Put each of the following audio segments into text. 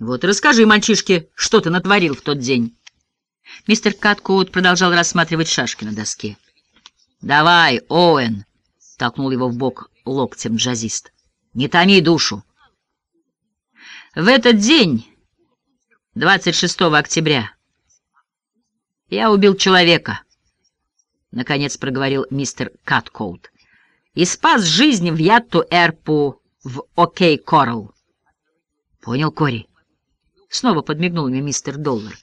Вот расскажи мальчишке, что ты натворил в тот день. Мистер Каткоут продолжал рассматривать шашки на доске. «Давай, Оуэн!» — толкнул его в бок локтем джазист. «Не томи душу!» В этот день, 26 октября, я убил человека, — наконец проговорил мистер Каткоут, — и спас жизнь в Ятту Эрпу в Окей Коралл. Понял, Кори? Снова подмигнул мне мистер Доллар.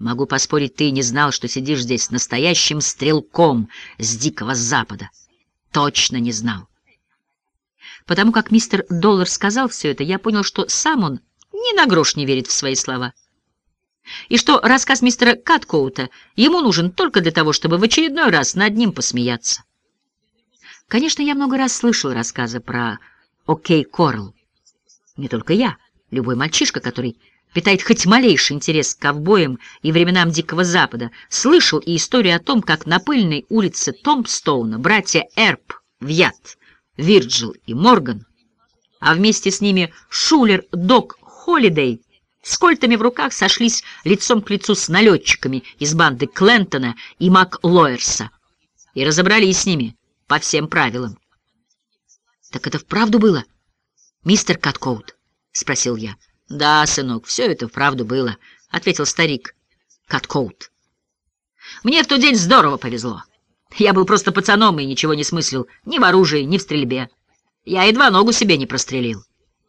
Могу поспорить, ты не знал, что сидишь здесь с настоящим стрелком с Дикого Запада. Точно не знал. Потому как мистер Доллар сказал все это, я понял, что сам он ни на грош не верит в свои слова. И что рассказ мистера Каткоута ему нужен только для того, чтобы в очередной раз над ним посмеяться. Конечно, я много раз слышал рассказы про Окей Корл. Не только я, любой мальчишка, который питает хоть малейший интерес к ковбоям и временам Дикого Запада, слышал и историю о том, как на пыльной улице Томпстоуна братья Эрп, Вьят, Вирджил и Морган, а вместе с ними Шулер, Док, Холидей с кольтами в руках сошлись лицом к лицу с налетчиками из банды Клентона и Мак Лоерса и разобрались с ними по всем правилам. — Так это вправду было, мистер Каткоут? — спросил я. — Да, сынок, все это вправду было, — ответил старик Каткоут. — Мне в тот день здорово повезло. Я был просто пацаном и ничего не смыслил ни в оружии, ни в стрельбе. Я едва ногу себе не прострелил.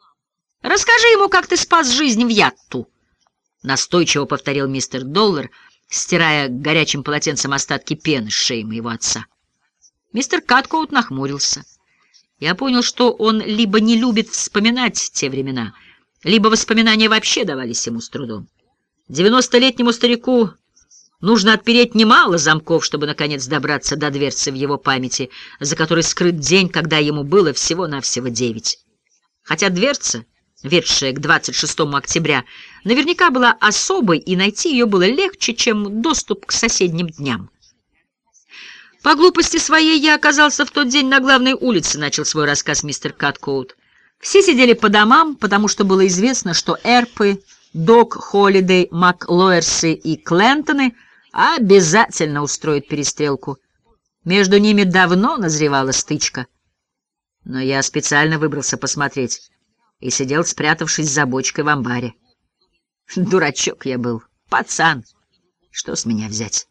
— Расскажи ему, как ты спас жизнь в Ятту, — настойчиво повторил мистер Доллар, стирая горячим полотенцем остатки пены с шеи моего отца. Мистер Каткоут нахмурился. Я понял, что он либо не любит вспоминать те времена, либо воспоминания вообще давались ему с трудом. Девяностолетнему старику нужно отпереть немало замков, чтобы, наконец, добраться до дверцы в его памяти, за которой скрыт день, когда ему было всего-навсего девять. Хотя дверца, ведшая к 26 октября, наверняка была особой, и найти ее было легче, чем доступ к соседним дням. По глупости своей я оказался в тот день на главной улице, начал свой рассказ мистер Каткоут. Все сидели по домам, потому что было известно, что Эрпы, Док, Холидей, Маклоерсы и Клентоны обязательно устроят перестрелку. Между ними давно назревала стычка. Но я специально выбрался посмотреть и сидел, спрятавшись за бочкой в амбаре. Дурачок я был, пацан. Что с меня взять?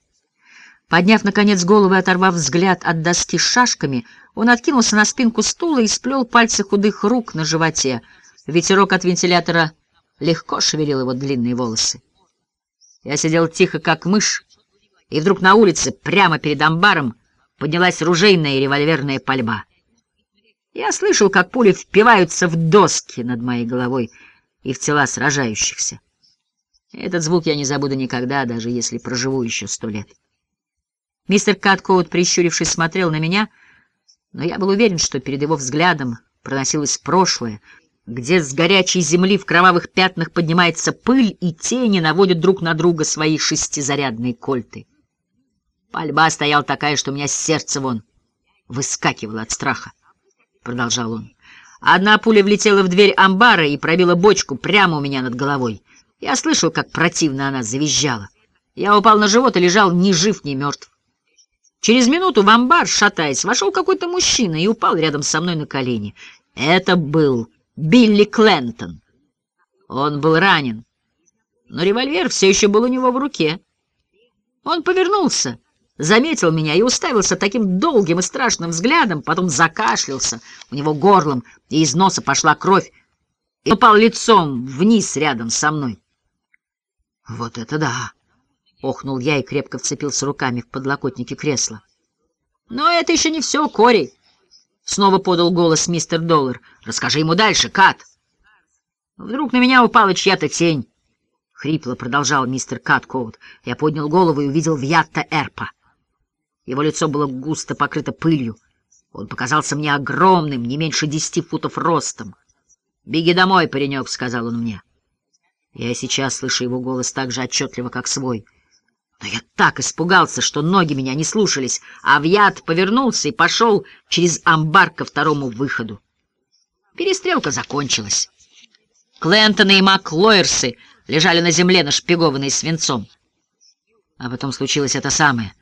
Подняв, наконец, голову и оторвав взгляд от доски с шашками, он откинулся на спинку стула и сплел пальцы худых рук на животе. Ветерок от вентилятора легко шевелил его длинные волосы. Я сидел тихо, как мышь, и вдруг на улице, прямо перед амбаром, поднялась ружейная и револьверная пальба. Я слышал, как пули впиваются в доски над моей головой и в тела сражающихся. Этот звук я не забуду никогда, даже если проживу еще сто лет. Мистер Каткоут, прищурившись, смотрел на меня, но я был уверен, что перед его взглядом проносилось прошлое, где с горячей земли в кровавых пятнах поднимается пыль, и тени наводят друг на друга свои шестизарядные кольты. Пальба стояла такая, что у меня сердце вон выскакивало от страха, — продолжал он. Одна пуля влетела в дверь амбара и пробила бочку прямо у меня над головой. Я слышал, как противно она завизжала. Я упал на живот и лежал ни жив, ни мертв. Через минуту в амбар, шатаясь, вошел какой-то мужчина и упал рядом со мной на колени. Это был Билли Клентон. Он был ранен, но револьвер все еще был у него в руке. Он повернулся, заметил меня и уставился таким долгим и страшным взглядом, потом закашлялся, у него горлом, и из носа пошла кровь, и упал лицом вниз рядом со мной. Вот это да! — охнул я и крепко вцепился руками в подлокотники кресла. «Но это еще не все, Кори!» — снова подал голос мистер Доллар. «Расскажи ему дальше, Кат!» Вдруг на меня упала чья-то тень. Хрипло продолжал мистер Каткоут. Я поднял голову и увидел Вьятта Эрпа. Его лицо было густо покрыто пылью. Он показался мне огромным, не меньше десяти футов ростом. «Беги домой, паренек», — сказал он мне. Я сейчас слышу его голос так же отчетливо, как свой — но я так испугался, что ноги меня не слушались, а Вьят повернулся и пошел через амбар ко второму выходу. Перестрелка закончилась. Клентоны и Маклойерсы лежали на земле, нашпигованные свинцом. А потом случилось это самое.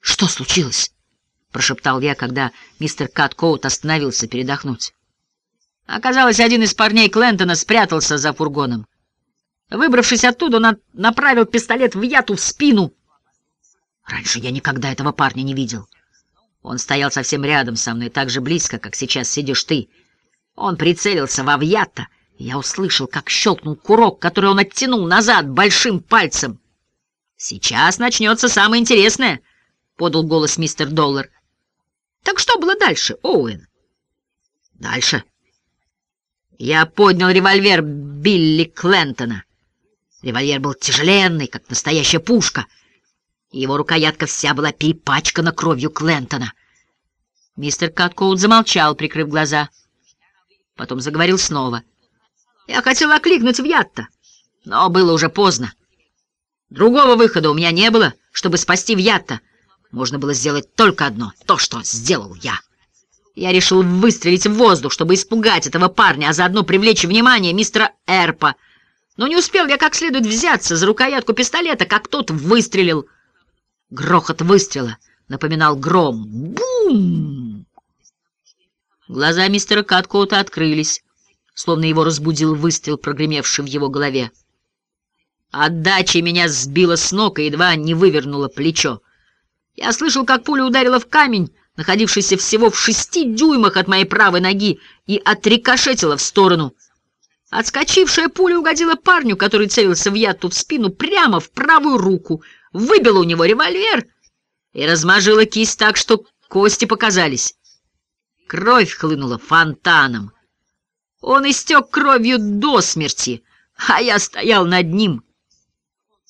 «Что случилось?» — прошептал я, когда мистер Каткоут остановился передохнуть. Оказалось, один из парней Клентона спрятался за фургоном. Выбравшись оттуда, он направил пистолет в Яту в спину. Раньше я никогда этого парня не видел. Он стоял совсем рядом со мной, так же близко, как сейчас сидишь ты. Он прицелился во Вьята, и я услышал, как щелкнул курок, который он оттянул назад большим пальцем. «Сейчас начнется самое интересное», — подал голос мистер Доллар. «Так что было дальше, Оуэн?» «Дальше?» Я поднял револьвер Билли Клентона. Револьвер был тяжеленный, как настоящая пушка — его рукоятка вся была перепачкана кровью Клентона. Мистер Каткоут замолчал, прикрыв глаза. Потом заговорил снова. Я хотел окликнуть в Ятта, но было уже поздно. Другого выхода у меня не было, чтобы спасти в Ятта. Можно было сделать только одно — то, что сделал я. Я решил выстрелить в воздух, чтобы испугать этого парня, а заодно привлечь внимание мистера Эрпа. Но не успел я как следует взяться за рукоятку пистолета, как тот выстрелил — Грохот выстрела напоминал гром. Бум! Глаза мистера Каткоута открылись, словно его разбудил выстрел, прогремевший в его голове. Отдача меня сбила с ног и едва не вывернула плечо. Я слышал, как пуля ударила в камень, находившийся всего в шести дюймах от моей правой ноги, и отрикошетила в сторону. Отскочившая пуля угодила парню, который целился в яту в спину, прямо в правую руку — выбила у него револьвер и размажила кисть так, что кости показались. Кровь хлынула фонтаном. Он истек кровью до смерти, а я стоял над ним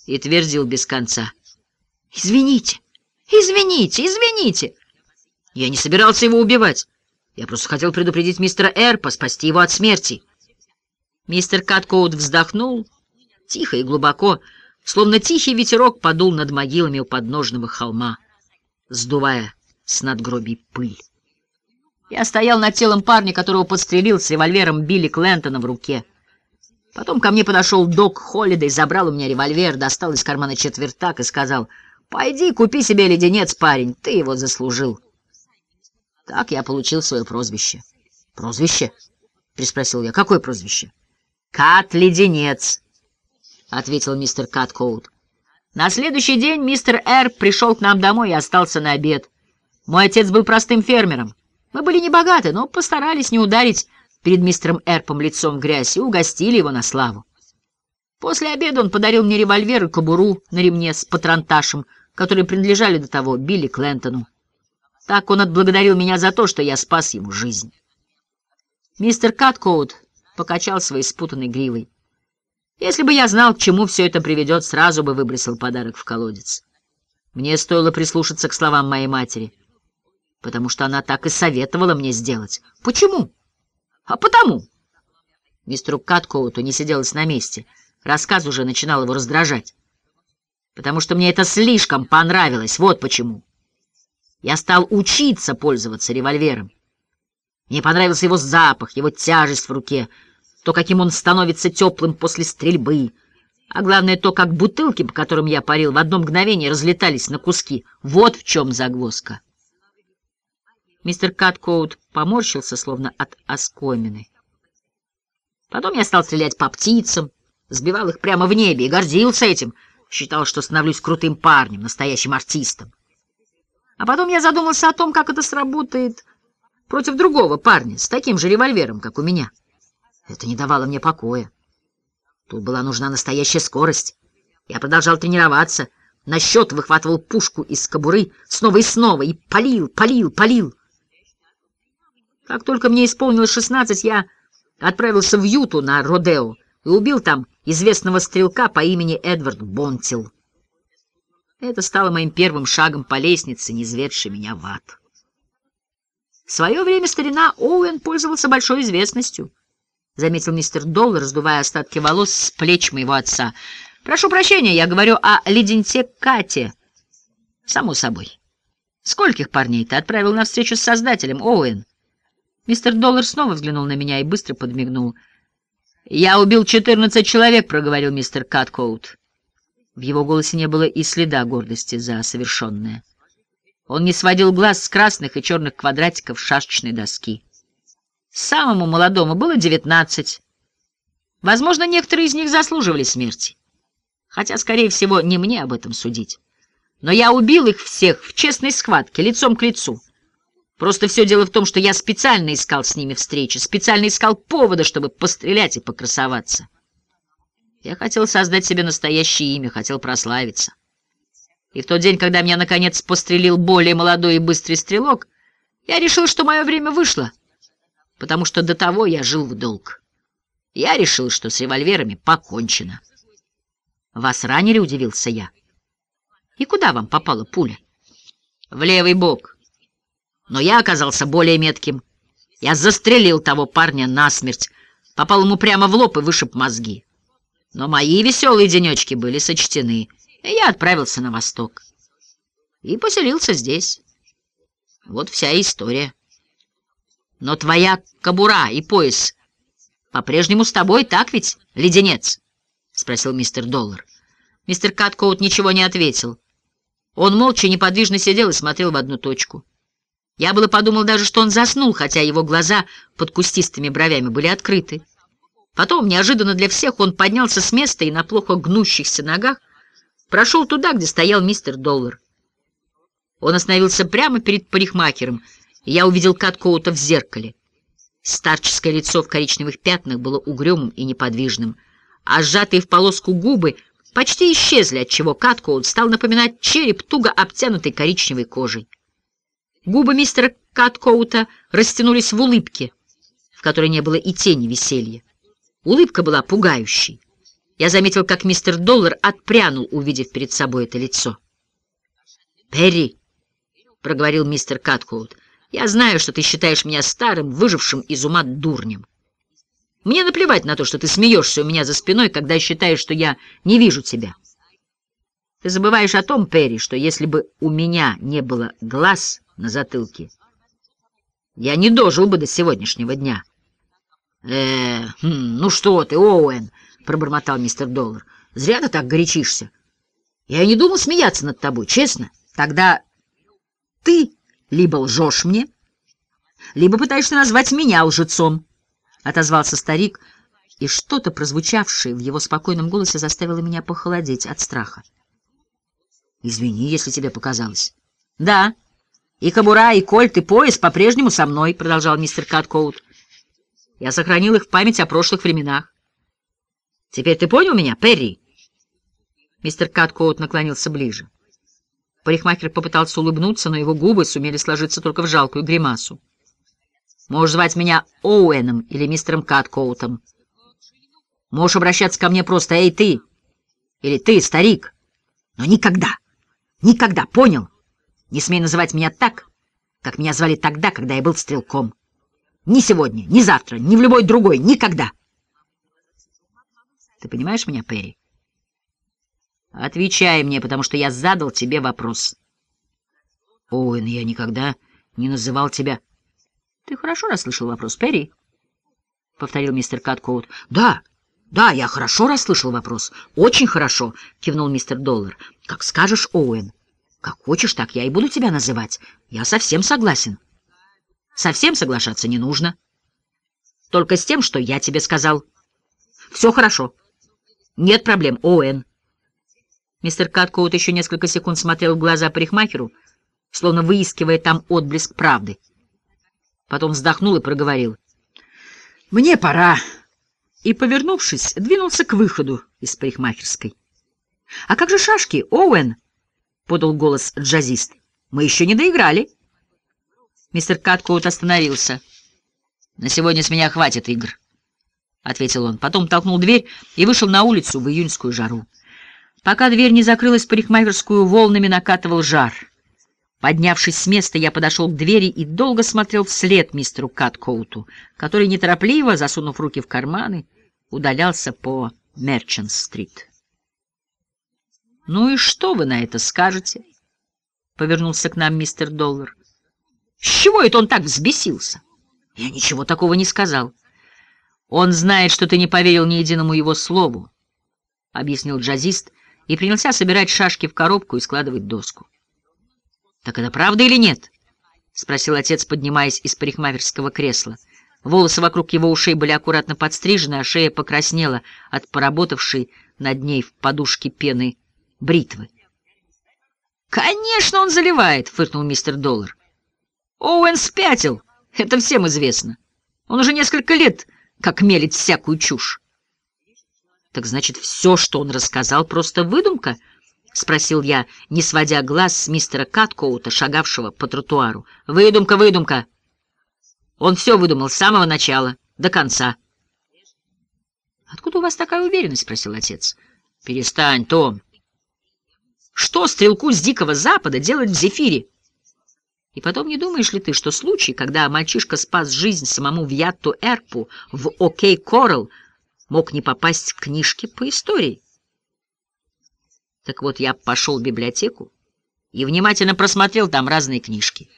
и твердил без конца. «Извините, извините, извините!» Я не собирался его убивать. Я просто хотел предупредить мистера Эрпа, спасти его от смерти. Мистер Каткоут вздохнул тихо и глубоко, Словно тихий ветерок подул над могилами у подножного холма, сдувая с надгробий пыль. Я стоял над телом парня, которого подстрелил с револьвером Билли Клентона в руке. Потом ко мне подошел док Холлидей, забрал у меня револьвер, достал из кармана четвертак и сказал, «Пойди, купи себе леденец, парень, ты его заслужил». Так я получил свое прозвище. «Прозвище?» — приспросил я. «Какое прозвище?» «Кат-леденец», — ответил мистер Каткоут. На следующий день мистер Эр пришел к нам домой и остался на обед. Мой отец был простым фермером. Мы были небогаты, но постарались не ударить перед мистером Эрпом лицом в грязь и угостили его на славу. После обеда он подарил мне револьвер и кобуру на ремне с патронташем, которые принадлежали до того Билли Клентону. Так он отблагодарил меня за то, что я спас ему жизнь. Мистер Каткоут покачал своей спутанной гривой. Если бы я знал, к чему все это приведет, сразу бы выбросил подарок в колодец. Мне стоило прислушаться к словам моей матери, потому что она так и советовала мне сделать. Почему? А потому. Мистеру Каткоуту не сиделось на месте. Рассказ уже начинал его раздражать. Потому что мне это слишком понравилось, вот почему. Я стал учиться пользоваться револьвером. Мне понравился его запах, его тяжесть в руке — то, каким он становится теплым после стрельбы, а главное то, как бутылки, по которым я парил, в одно мгновение разлетались на куски. Вот в чем загвоздка. Мистер Каткоут поморщился, словно от оскомины. Потом я стал стрелять по птицам, сбивал их прямо в небе и гордился этим, считал, что становлюсь крутым парнем, настоящим артистом. А потом я задумался о том, как это сработает против другого парня с таким же револьвером, как у меня. Это не давало мне покоя. Тут была нужна настоящая скорость. Я продолжал тренироваться, на счет выхватывал пушку из кобуры снова и снова и палил, палил, палил. Как только мне исполнилось шестнадцать, я отправился в Юту на Родео и убил там известного стрелка по имени Эдвард Бонтил. Это стало моим первым шагом по лестнице, низведшей меня в ад. В свое время старина Оуэн пользовался большой известностью —— заметил мистер Долл, раздувая остатки волос с плеч моего отца. — Прошу прощения, я говорю о леденце Кате. — Само собой. — Скольких парней ты отправил на встречу с Создателем, Оуэн? Мистер Доллар снова взглянул на меня и быстро подмигнул. «Я убил четырнадцать человек», — проговорил мистер Каткоут. В его голосе не было и следа гордости за совершенное. Он не сводил глаз с красных и черных квадратиков шашечной доски. Самому молодому было девятнадцать. Возможно, некоторые из них заслуживали смерти. Хотя, скорее всего, не мне об этом судить. Но я убил их всех в честной схватке, лицом к лицу. Просто все дело в том, что я специально искал с ними встречи, специально искал повода, чтобы пострелять и покрасоваться. Я хотел создать себе настоящее имя, хотел прославиться. И в тот день, когда меня, наконец, пострелил более молодой и быстрый стрелок, я решил, что мое время вышло, потому что до того я жил в долг. Я решил, что с револьверами покончено. «Вас ранили?» — удивился я. «И куда вам попала пуля?» «В левый бок. Но я оказался более метким. Я застрелил того парня насмерть, попал ему прямо в лоб и вышиб мозги. Но мои веселые денечки были сочтены, и я отправился на восток. И поселился здесь. Вот вся история. Но твоя кобура и пояс по-прежнему с тобой, так ведь, леденец?» — спросил мистер Доллар. Мистер Каткоут ничего не ответил. Он молча неподвижно сидел и смотрел в одну точку. Я было подумал даже, что он заснул, хотя его глаза под кустистыми бровями были открыты. Потом, неожиданно для всех, он поднялся с места и на плохо гнущихся ногах прошел туда, где стоял мистер Доллар. Он остановился прямо перед парикмахером, я увидел Каткоута в зеркале. Старческое лицо в коричневых пятнах было угрюмым и неподвижным, а сжатые в полоску губы почти исчезли, отчего Каткоут стал напоминать череп, туго обтянутый коричневой кожей. Губы мистера Каткоута растянулись в улыбке, в которой не было и тени веселья. Улыбка была пугающей. Я заметил, как мистер Доллар отпрянул, увидев перед собой это лицо. «Перри», — проговорил мистер Каткоут, — «я знаю, что ты считаешь меня старым, выжившим из ума дурнем. Мне наплевать на то, что ты смеешься у меня за спиной, когда считаешь, что я не вижу тебя. Ты забываешь о том, Перри, что если бы у меня не было глаз на затылке, я не дожил бы до сегодняшнего дня. э хм, ну что ты, Оуэн, — пробормотал мистер Доллар, — зря ты так горячишься. Я не думал смеяться над тобой, честно. Тогда ты либо лжешь мне, либо пытаешься назвать меня лжецом. — отозвался старик, и что-то, прозвучавшее в его спокойном голосе, заставило меня похолодеть от страха. «Извини, если тебе показалось». «Да, и кобура, и кольт, и пояс по-прежнему со мной», — продолжал мистер Каткоут. «Я сохранил их в память о прошлых временах. Теперь ты понял меня, Перри?» Мистер Каткоут наклонился ближе. Парикмахер попытался улыбнуться, но его губы сумели сложиться только в жалкую гримасу. Можешь звать меня Оуэном или мистером Каткоутом. Можешь обращаться ко мне просто «Эй, ты!» или «Ты, старик!» Но никогда, никогда, понял? Не смей называть меня так, как меня звали тогда, когда я был стрелком. Ни сегодня, ни завтра, ни в любой другой, никогда. Ты понимаешь меня, Перри? Отвечай мне, потому что я задал тебе вопрос. Оуэн, я никогда не называл тебя... — Ты хорошо расслышал вопрос, Перри? — повторил мистер Каткоут. — Да, да, я хорошо расслышал вопрос. Очень хорошо, — кивнул мистер Доллар. — Как скажешь, Оуэн. Как хочешь, так я и буду тебя называть. Я совсем согласен. Совсем соглашаться не нужно. Только с тем, что я тебе сказал. Все хорошо. Нет проблем, Оуэн. Мистер Каткоут еще несколько секунд смотрел в глаза парикмахеру, словно выискивая там отблеск правды. Потом вздохнул и проговорил. «Мне пора!» И, повернувшись, двинулся к выходу из парикмахерской. «А как же шашки, Оуэн?» — подал голос джазист. «Мы еще не доиграли». Мистер Каткоут остановился. «На сегодня с меня хватит игр», — ответил он. Потом толкнул дверь и вышел на улицу в июньскую жару. Пока дверь не закрылась, парикмахерскую волнами накатывал жар — Поднявшись с места, я подошел к двери и долго смотрел вслед мистеру Каткоуту, который, неторопливо, засунув руки в карманы, удалялся по Мерчант-стрит. «Ну и что вы на это скажете?» — повернулся к нам мистер Доллар. «С чего это он так взбесился?» «Я ничего такого не сказал». «Он знает, что ты не поверил ни единому его слову», — объяснил джазист и принялся собирать шашки в коробку и складывать доску. «Так это правда или нет?» — спросил отец, поднимаясь из парикмахерского кресла. Волосы вокруг его ушей были аккуратно подстрижены, а шея покраснела от поработавшей над ней в подушке пены бритвы. «Конечно он заливает!» — фыркнул мистер Доллар. «Оуэн спятил, это всем известно. Он уже несколько лет как мелит всякую чушь». «Так значит, все, что он рассказал, просто выдумка?» — спросил я, не сводя глаз с мистера Каткоута, шагавшего по тротуару. «Выдумка, выдумка!» Он все выдумал с самого начала до конца. «Откуда у вас такая уверенность?» — спросил отец. «Перестань, Том. Что стрелку с Дикого Запада делать в Зефире? И потом, не думаешь ли ты, что случай, когда мальчишка спас жизнь самому Вьятту Эрпу в Окей Коралл, мог не попасть в книжки по истории? Так вот, я пошел в библиотеку и внимательно просмотрел там разные книжки.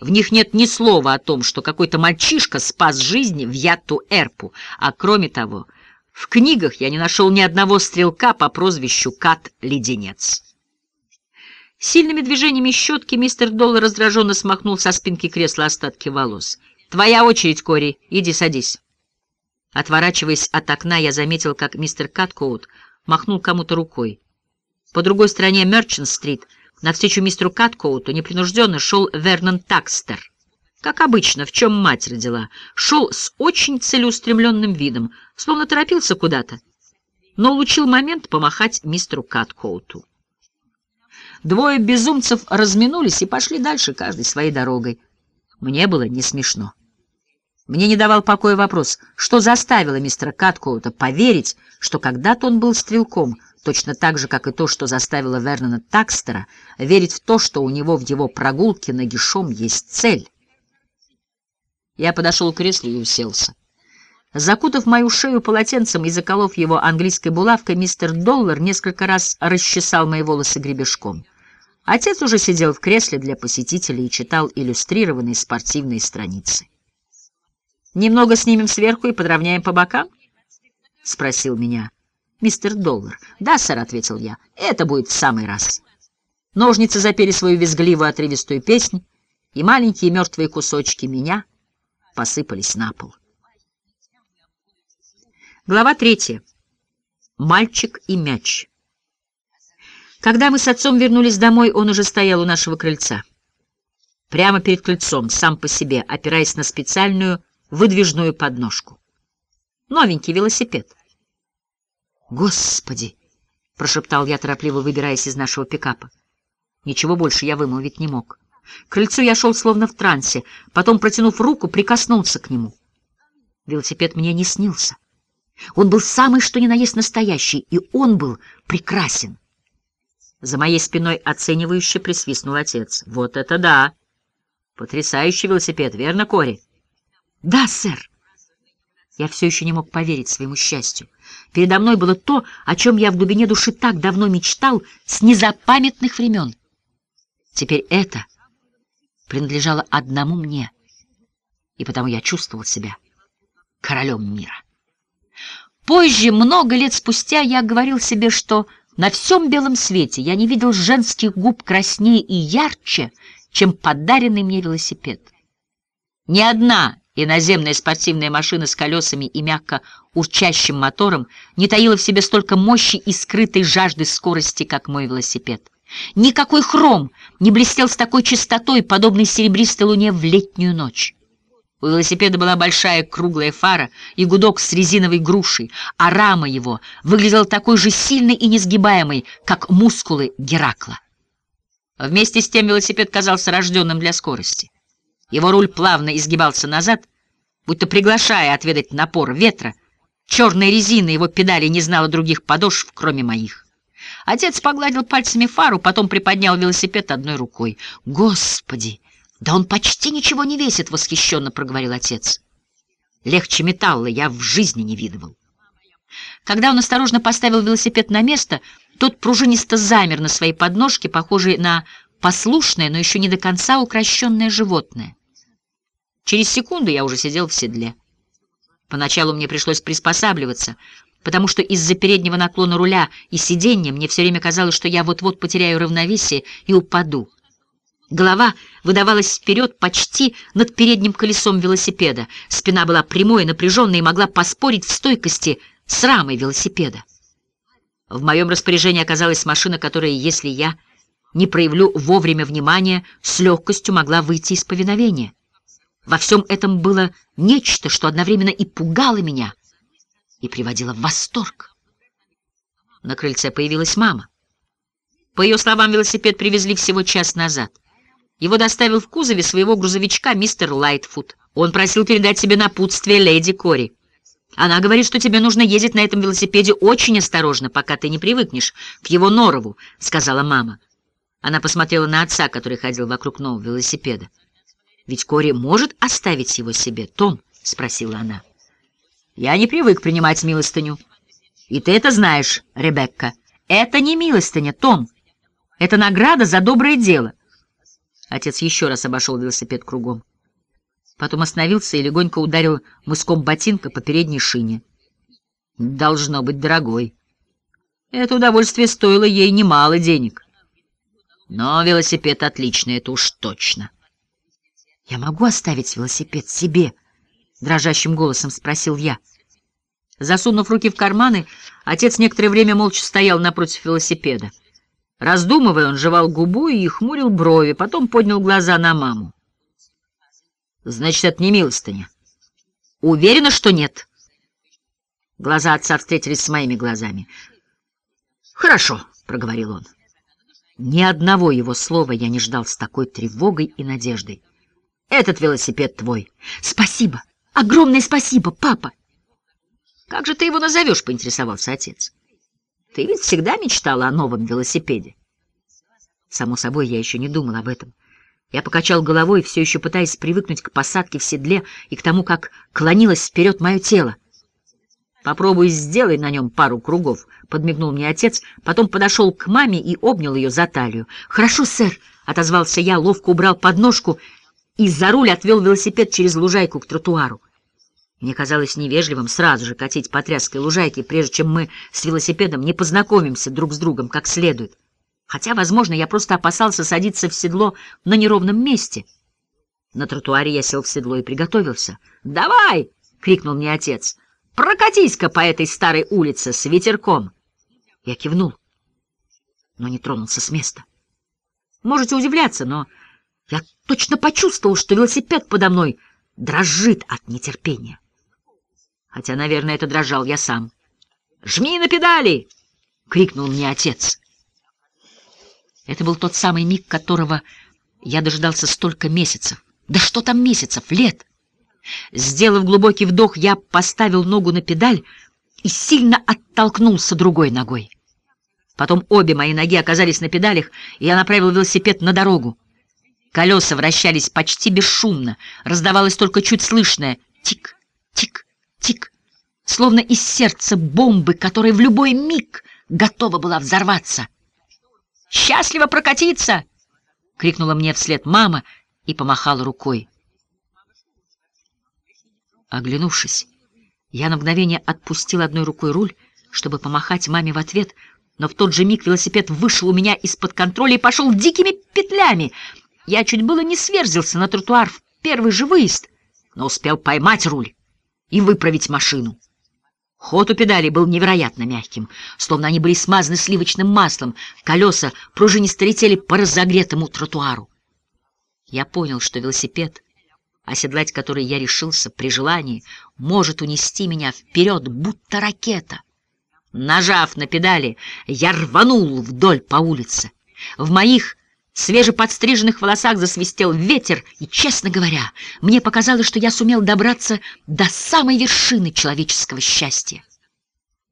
В них нет ни слова о том, что какой-то мальчишка спас жизнь в Ятту Эрпу, а кроме того, в книгах я не нашел ни одного стрелка по прозвищу Кат-Леденец. Сильными движениями щетки мистер Доллар раздраженно смахнул со спинки кресла остатки волос. «Твоя очередь, Кори. Иди садись». Отворачиваясь от окна, я заметил, как мистер Каткоут махнул кому-то рукой. По другой стороне Мерчант-стрит навстречу мистеру Каткоуту непринужденно шел Вернон Такстер. Как обычно, в чем мать родила, шел с очень целеустремленным видом, словно торопился куда-то, но улучил момент помахать мистеру Каткоуту. Двое безумцев разминулись и пошли дальше каждой своей дорогой. Мне было не смешно. Мне не давал покоя вопрос, что заставило мистера Каткоута поверить, что когда-то он был стрелком, точно так же, как и то, что заставило Вернона Такстера верить в то, что у него в его прогулке нагишом есть цель. Я подошел к креслу и уселся. Закутав мою шею полотенцем и заколов его английской булавкой, мистер Доллар несколько раз расчесал мои волосы гребешком. Отец уже сидел в кресле для посетителей и читал иллюстрированные спортивные страницы. «Немного снимем сверху и подровняем по бокам?» — спросил меня мистер Доллар. «Да, сэр», — ответил я, — «это будет в самый раз». Ножницы запели свою визгливую отрывистую песнь, и маленькие мертвые кусочки меня посыпались на пол. Глава третья. Мальчик и мяч. Когда мы с отцом вернулись домой, он уже стоял у нашего крыльца. Прямо перед крыльцом, сам по себе, опираясь на специальную выдвижную подножку. Новенький велосипед. «Господи!» — прошептал я, торопливо выбираясь из нашего пикапа. Ничего больше я вымолвить не мог. К крыльцу я шел словно в трансе, потом, протянув руку, прикоснулся к нему. Велосипед мне не снился. Он был самый что ни на есть настоящий, и он был прекрасен. За моей спиной оценивающе присвистнул отец. «Вот это да! Потрясающий велосипед, верно, Кори?» «Да, сэр!» Я все еще не мог поверить своему счастью. Передо мной было то, о чем я в глубине души так давно мечтал с незапамятных времен. Теперь это принадлежало одному мне, и потому я чувствовал себя королем мира. Позже, много лет спустя, я говорил себе, что на всем белом свете я не видел женских губ краснее и ярче, чем подаренный мне велосипед. Ни одна иноземная спортивная машина с колесами и мягко урчащим мотором не таила в себе столько мощи и скрытой жажды скорости, как мой велосипед. Никакой хром не блестел с такой чистотой, подобной серебристой луне в летнюю ночь. У велосипеда была большая круглая фара и гудок с резиновой грушей, а рама его выглядела такой же сильной и несгибаемой, как мускулы Геракла. Вместе с тем велосипед казался рожденным для скорости. Его руль плавно изгибался назад, будто приглашая отведать напор ветра. Черная резина его педали не знала других подошв, кроме моих. Отец погладил пальцами фару, потом приподнял велосипед одной рукой. «Господи!» «Да он почти ничего не весит», — восхищенно проговорил отец. «Легче металла я в жизни не видывал». Когда он осторожно поставил велосипед на место, тот пружинисто замер на своей подножке, похожей на послушное, но еще не до конца укращенное животное. Через секунду я уже сидел в седле. Поначалу мне пришлось приспосабливаться, потому что из-за переднего наклона руля и сиденья мне все время казалось, что я вот-вот потеряю равновесие и упаду. Голова выдавалась вперед почти над передним колесом велосипеда. Спина была прямой, напряженной и могла поспорить в стойкости с рамой велосипеда. В моем распоряжении оказалась машина, которая, если я не проявлю вовремя внимания, с легкостью могла выйти из повиновения. Во всем этом было нечто, что одновременно и пугало меня, и приводило в восторг. На крыльце появилась мама. По ее словам, велосипед привезли всего час назад. Его доставил в кузове своего грузовичка мистер Лайтфуд. Он просил передать себе напутствие леди Кори. Она говорит, что тебе нужно ездить на этом велосипеде очень осторожно, пока ты не привыкнешь к его норову, — сказала мама. Она посмотрела на отца, который ходил вокруг нового велосипеда. «Ведь Кори может оставить его себе, Том?» — спросила она. «Я не привык принимать милостыню. И ты это знаешь, Ребекка. Это не милостыня, Том. Это награда за доброе дело». Отец еще раз обошел велосипед кругом. Потом остановился и легонько ударил мыском ботинка по передней шине. Должно быть дорогой. Это удовольствие стоило ей немало денег. Но велосипед отличный, это уж точно. «Я могу оставить велосипед себе?» — дрожащим голосом спросил я. Засунув руки в карманы, отец некоторое время молча стоял напротив велосипеда. Раздумывая, он жевал губу и хмурил брови, потом поднял глаза на маму. «Значит, это не милостыня?» «Уверена, что нет». Глаза отца встретились с моими глазами. «Хорошо», — проговорил он. Ни одного его слова я не ждал с такой тревогой и надеждой. Этот велосипед твой. Спасибо. Огромное спасибо, папа. Как же ты его назовешь, поинтересовался отец. Ты ведь всегда мечтала о новом велосипеде. Само собой, я еще не думал об этом. Я покачал головой, все еще пытаясь привыкнуть к посадке в седле и к тому, как клонилось вперед мое тело. «Попробуй сделай на нем пару кругов», — подмигнул мне отец, потом подошел к маме и обнял ее за талию. «Хорошо, сэр», — отозвался я, ловко убрал подножку и за руль отвел велосипед через лужайку к тротуару. Мне казалось невежливым сразу же катить по тряской лужайке, прежде чем мы с велосипедом не познакомимся друг с другом как следует. Хотя, возможно, я просто опасался садиться в седло на неровном месте. На тротуаре я сел в седло и приготовился. «Давай!» — крикнул мне отец. «Прокатись-ка по этой старой улице с ветерком!» Я кивнул, но не тронулся с места. Можете удивляться, но я точно почувствовал, что велосипед подо мной дрожит от нетерпения. Хотя, наверное, это дрожал я сам. «Жми на педали!» — крикнул мне отец. Это был тот самый миг, которого я дожидался столько месяцев. Да что там месяцев, лет! Сделав глубокий вдох, я поставил ногу на педаль и сильно оттолкнулся другой ногой. Потом обе мои ноги оказались на педалях, и я направил велосипед на дорогу. Колеса вращались почти бесшумно, раздавалось только чуть слышное «тик, тик, тик», словно из сердца бомбы, которая в любой миг готова была взорваться. «Счастливо прокатиться!» — крикнула мне вслед мама и помахала рукой. Оглянувшись, я на мгновение отпустил одной рукой руль, чтобы помахать маме в ответ, но в тот же миг велосипед вышел у меня из-под контроля и пошел дикими петлями — я чуть было не сверзился на тротуар в первый же выезд, но успел поймать руль и выправить машину. Ход у педалей был невероятно мягким, словно они были смазаны сливочным маслом, колеса пружинисто летели по разогретому тротуару. Я понял, что велосипед, оседлать который я решился при желании, может унести меня вперед, будто ракета. Нажав на педали, я рванул вдоль по улице. В моих свежеподстриженных волосах засвистел ветер, и, честно говоря, мне показалось, что я сумел добраться до самой вершины человеческого счастья.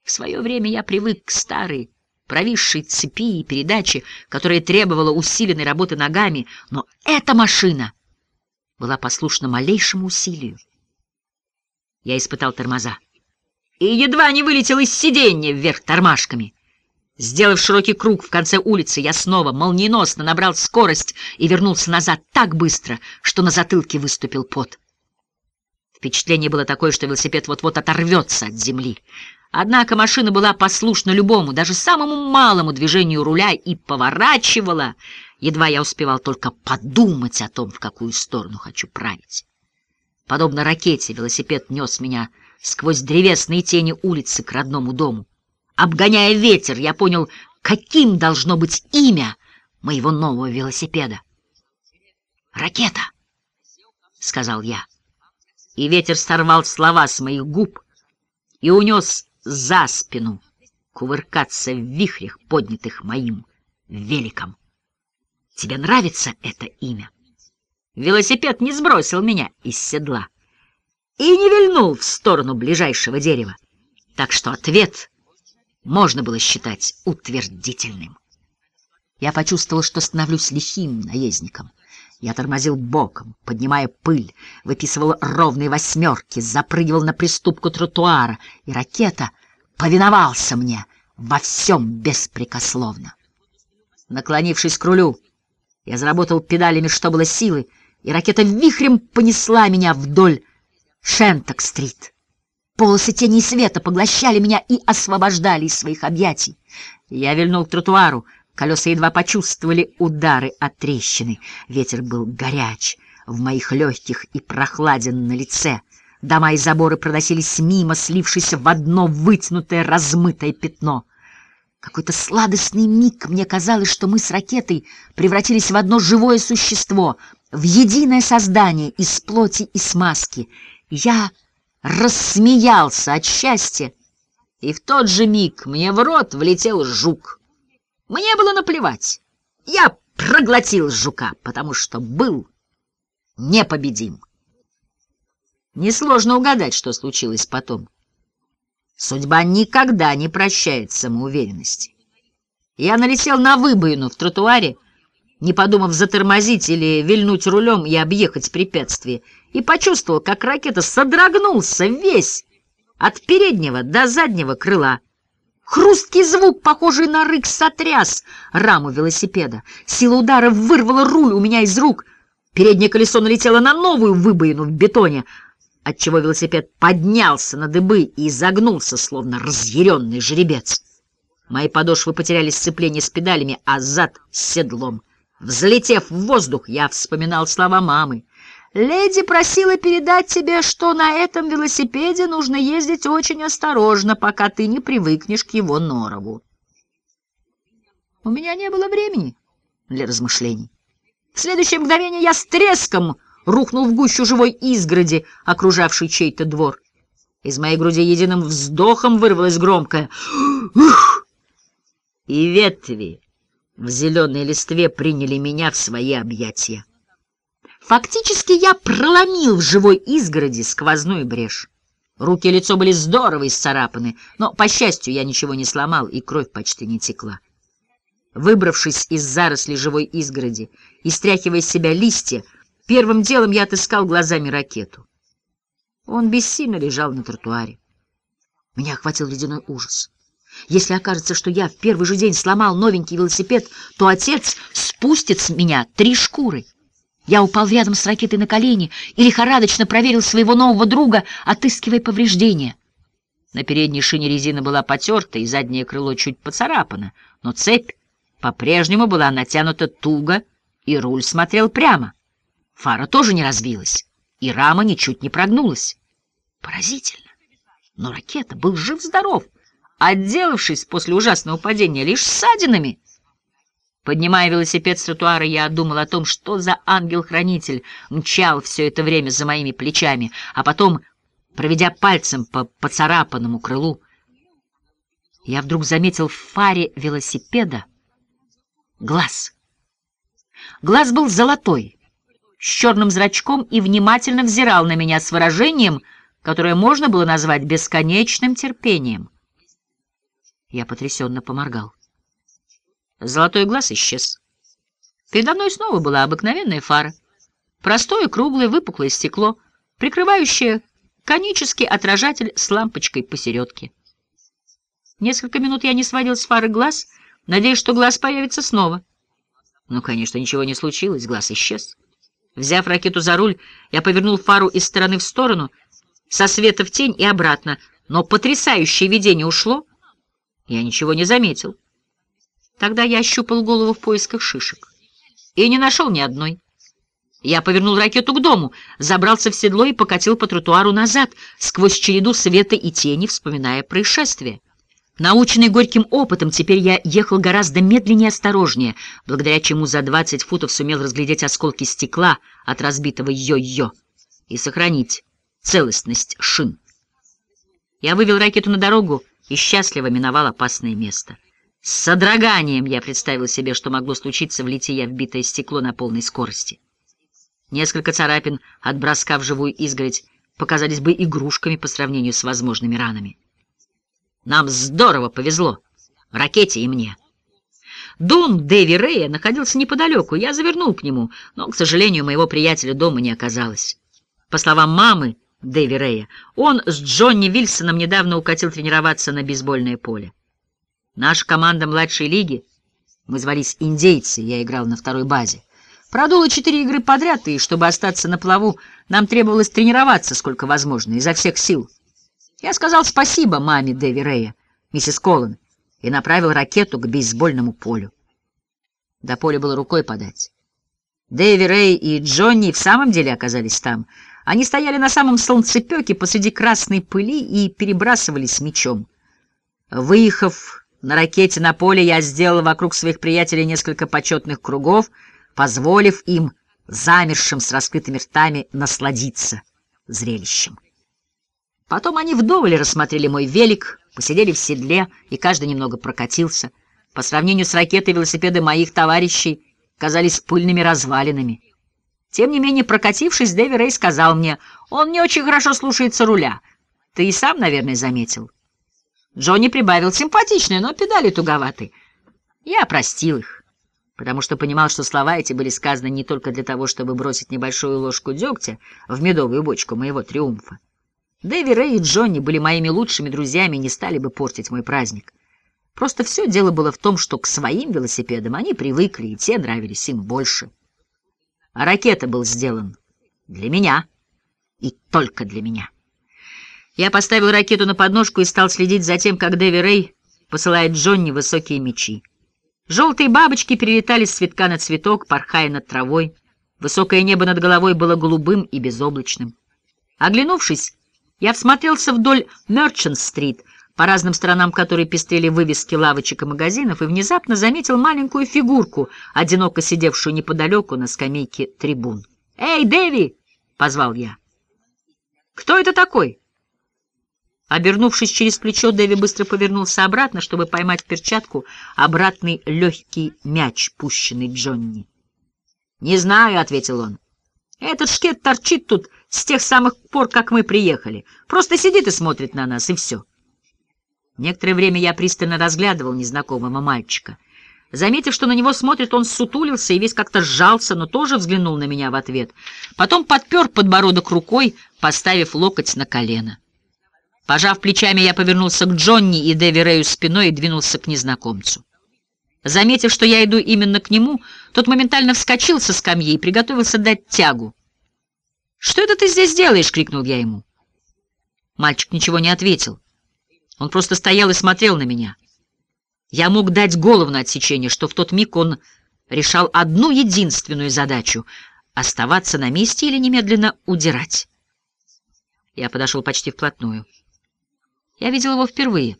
В свое время я привык к старой, провисшей цепи и передаче, которая требовала усиленной работы ногами, но эта машина была послушна малейшему усилию. Я испытал тормоза и едва не вылетел из сиденья вверх тормашками — Сделав широкий круг в конце улицы, я снова молниеносно набрал скорость и вернулся назад так быстро, что на затылке выступил пот. Впечатление было такое, что велосипед вот-вот оторвется от земли. Однако машина была послушна любому, даже самому малому движению руля и поворачивала. Едва я успевал только подумать о том, в какую сторону хочу править. Подобно ракете, велосипед нес меня сквозь древесные тени улицы к родному дому. Обгоняя ветер, я понял, каким должно быть имя моего нового велосипеда. «Ракета!» — сказал я. И ветер сорвал слова с моих губ и унес за спину кувыркаться в вихрях, поднятых моим великом. Тебе нравится это имя? Велосипед не сбросил меня из седла и не вильнул в сторону ближайшего дерева, так что ответ можно было считать утвердительным. Я почувствовал, что становлюсь лихим наездником. Я тормозил боком, поднимая пыль, выписывал ровные восьмерки, запрыгивал на приступку тротуара, и ракета повиновался мне во всем беспрекословно. Наклонившись к рулю, я заработал педалями, что было силы, и ракета вихрем понесла меня вдоль Шенток-стрит. Полосы тени и света поглощали меня и освобождали из своих объятий. Я вильнул к тротуару, Колеса едва почувствовали удары от трещины. Ветер был горяч в моих легких и прохладен на лице. Дома и заборы проносились мимо, слившись в одно вытянутое размытое пятно. Какой-то сладостный миг мне казалось, что мы с ракетой превратились в одно живое существо, в единое создание из плоти и смазки. Я рассмеялся от счастья, и в тот же миг мне в рот влетел жук. Мне было наплевать. Я проглотил жука, потому что был непобедим. Несложно угадать, что случилось потом. Судьба никогда не прощает самоуверенности. Я налетел на выбоину в тротуаре, не подумав затормозить или вильнуть рулем и объехать препятствие, и почувствовал, как ракета содрогнулся весь от переднего до заднего крыла. Хрусткий звук, похожий на рык, сотряс раму велосипеда. Сила удара вырвала руль у меня из рук. Переднее колесо налетело на новую выбоину в бетоне, отчего велосипед поднялся на дыбы и изогнулся, словно разъяренный жеребец. Мои подошвы потеряли сцепление с педалями, а зад — с седлом. Взлетев в воздух, я вспоминал слова мамы. Леди просила передать тебе, что на этом велосипеде нужно ездить очень осторожно, пока ты не привыкнешь к его норову. У меня не было времени для размышлений. В следующее мгновение я с треском рухнул в гущу живой изгороди, окружавшей чей-то двор. Из моей груди единым вздохом вырвалось громкое «Ух!» И ветви в зеленой листве приняли меня в свои объятия. Фактически я проломил в живой изгороди сквозную брешь. Руки и лицо были здорово исцарапаны, но, по счастью, я ничего не сломал, и кровь почти не текла. Выбравшись из зарослей живой изгороди и стряхивая с себя листья, первым делом я отыскал глазами ракету. Он бессильно лежал на тротуаре. Меня охватил ледяной ужас. Если окажется, что я в первый же день сломал новенький велосипед, то отец спустит с меня три шкуры. Я упал рядом с ракетой на колени и лихорадочно проверил своего нового друга, отыскивая повреждения. На передней шине резина была потерта, и заднее крыло чуть поцарапано, но цепь по-прежнему была натянута туго, и руль смотрел прямо. Фара тоже не разбилась, и рама ничуть не прогнулась. Поразительно. Но ракета был жив-здоров, отделавшись после ужасного падения лишь ссадинами — Поднимая велосипед с тротуара, я думал о том, что за ангел-хранитель мчал все это время за моими плечами, а потом, проведя пальцем по поцарапанному крылу, я вдруг заметил в фаре велосипеда глаз. Глаз был золотой, с черным зрачком и внимательно взирал на меня с выражением, которое можно было назвать бесконечным терпением. Я потрясенно поморгал. Золотой глаз исчез. Передо мной снова была обыкновенная фара. Простое, круглое, выпуклое стекло, прикрывающее конический отражатель с лампочкой посередке. Несколько минут я не сводил с фары глаз, надеясь, что глаз появится снова. Но, конечно, ничего не случилось, глаз исчез. Взяв ракету за руль, я повернул фару из стороны в сторону со света в тень и обратно, но потрясающее видение ушло. Я ничего не заметил. Тогда я ощупал голову в поисках шишек и не нашел ни одной. Я повернул ракету к дому, забрался в седло и покатил по тротуару назад, сквозь череду света и тени, вспоминая происшествие. Наученный горьким опытом, теперь я ехал гораздо медленнее и осторожнее, благодаря чему за 20 футов сумел разглядеть осколки стекла от разбитого йо-йо и сохранить целостность шин. Я вывел ракету на дорогу и счастливо миновал опасное место. С содроганием я представил себе, что могло случиться, влети я в битое стекло на полной скорости. Несколько царапин от броска в живую изгородь показались бы игрушками по сравнению с возможными ранами. Нам здорово повезло, ракете и мне. Дом Дэви Рэя находился неподалеку, я завернул к нему, но, к сожалению, моего приятеля дома не оказалось. По словам мамы Дэви Рэя, он с Джонни Вильсоном недавно укатил тренироваться на бейсбольное поле. Наша команда младшей лиги, мы звались «Индейцы», я играл на второй базе, Продуло четыре игры подряд, и, чтобы остаться на плаву, нам требовалось тренироваться сколько возможно, изо всех сил. Я сказал спасибо маме Дэви Рэя, миссис Коллан, и направил ракету к бейсбольному полю. До поля было рукой подать. Дэви Рэй и Джонни в самом деле оказались там. Они стояли на самом солнцепеке посреди красной пыли и перебрасывались мечом. Выехав на ракете на поле, я сделал вокруг своих приятелей несколько почетных кругов — позволив им, замершим с раскрытыми ртами, насладиться зрелищем. Потом они вдоволь рассмотрели мой велик, посидели в седле, и каждый немного прокатился. По сравнению с ракетой велосипеды моих товарищей казались пыльными развалинами. Тем не менее, прокатившись, Дэви Рэй сказал мне, он не очень хорошо слушается руля. Ты и сам, наверное, заметил. Джонни прибавил симпатичный, но педали туговаты. Я простил их потому что понимал, что слова эти были сказаны не только для того, чтобы бросить небольшую ложку дегтя в медовую бочку моего триумфа. Дэви, Рэй и Джонни были моими лучшими друзьями и не стали бы портить мой праздник. Просто все дело было в том, что к своим велосипедам они привыкли, и те нравились им больше. А ракета был сделан для меня и только для меня. Я поставил ракету на подножку и стал следить за тем, как Дэви Рэй посылает Джонни высокие мечи. Желтые бабочки перелетали с цветка на цветок, порхая над травой. Высокое небо над головой было голубым и безоблачным. Оглянувшись, я всмотрелся вдоль Мерчант-стрит, по разным сторонам которой пестрели вывески лавочек и магазинов, и внезапно заметил маленькую фигурку, одиноко сидевшую неподалеку на скамейке трибун. «Эй, Дэви!» — позвал я. «Кто это такой?» Обернувшись через плечо, Дэви быстро повернулся обратно, чтобы поймать в перчатку обратный легкий мяч, пущенный Джонни. «Не знаю», — ответил он. «Этот шкет торчит тут с тех самых пор, как мы приехали. Просто сидит и смотрит на нас, и все». Некоторое время я пристально разглядывал незнакомого мальчика. Заметив, что на него смотрит, он сутулился и весь как-то сжался, но тоже взглянул на меня в ответ. Потом подпер подбородок рукой, поставив локоть на колено. Пожав плечами, я повернулся к Джонни и Дэви Рэю спиной и двинулся к незнакомцу. Заметив, что я иду именно к нему, тот моментально вскочил со скамьи и приготовился дать тягу. «Что это ты здесь делаешь?» — крикнул я ему. Мальчик ничего не ответил. Он просто стоял и смотрел на меня. Я мог дать голову на отсечение, что в тот миг он решал одну единственную задачу — оставаться на месте или немедленно удирать. Я подошел почти вплотную. Я видел его впервые.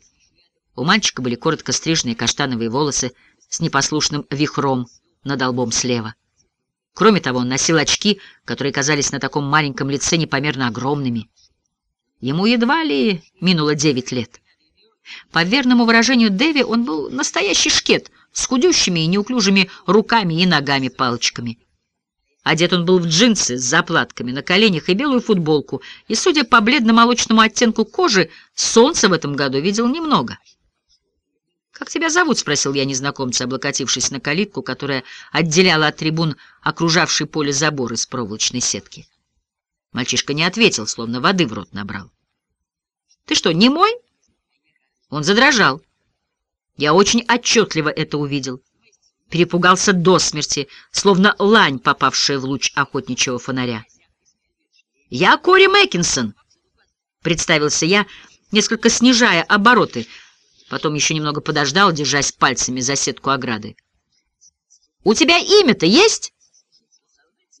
У мальчика были коротко стриженные каштановые волосы с непослушным вихром над лбом слева. Кроме того, он носил очки, которые казались на таком маленьком лице непомерно огромными. Ему едва ли минуло девять лет. По верному выражению Дэви, он был настоящий шкет с худющими и неуклюжими руками и ногами-палочками. Одет он был в джинсы с заплатками на коленях и белую футболку, и, судя по бледно-молочному оттенку кожи, солнца в этом году видел немного. «Как тебя зовут?» — спросил я незнакомца, облокотившись на калитку, которая отделяла от трибун окружавший поле забор из проволочной сетки. Мальчишка не ответил, словно воды в рот набрал. «Ты что, не мой?» Он задрожал. Я очень отчетливо это увидел перепугался до смерти, словно лань, попавшая в луч охотничьего фонаря. «Я Кори Мэккинсон. представился я, несколько снижая обороты, потом еще немного подождал, держась пальцами за сетку ограды. «У тебя имя-то есть?»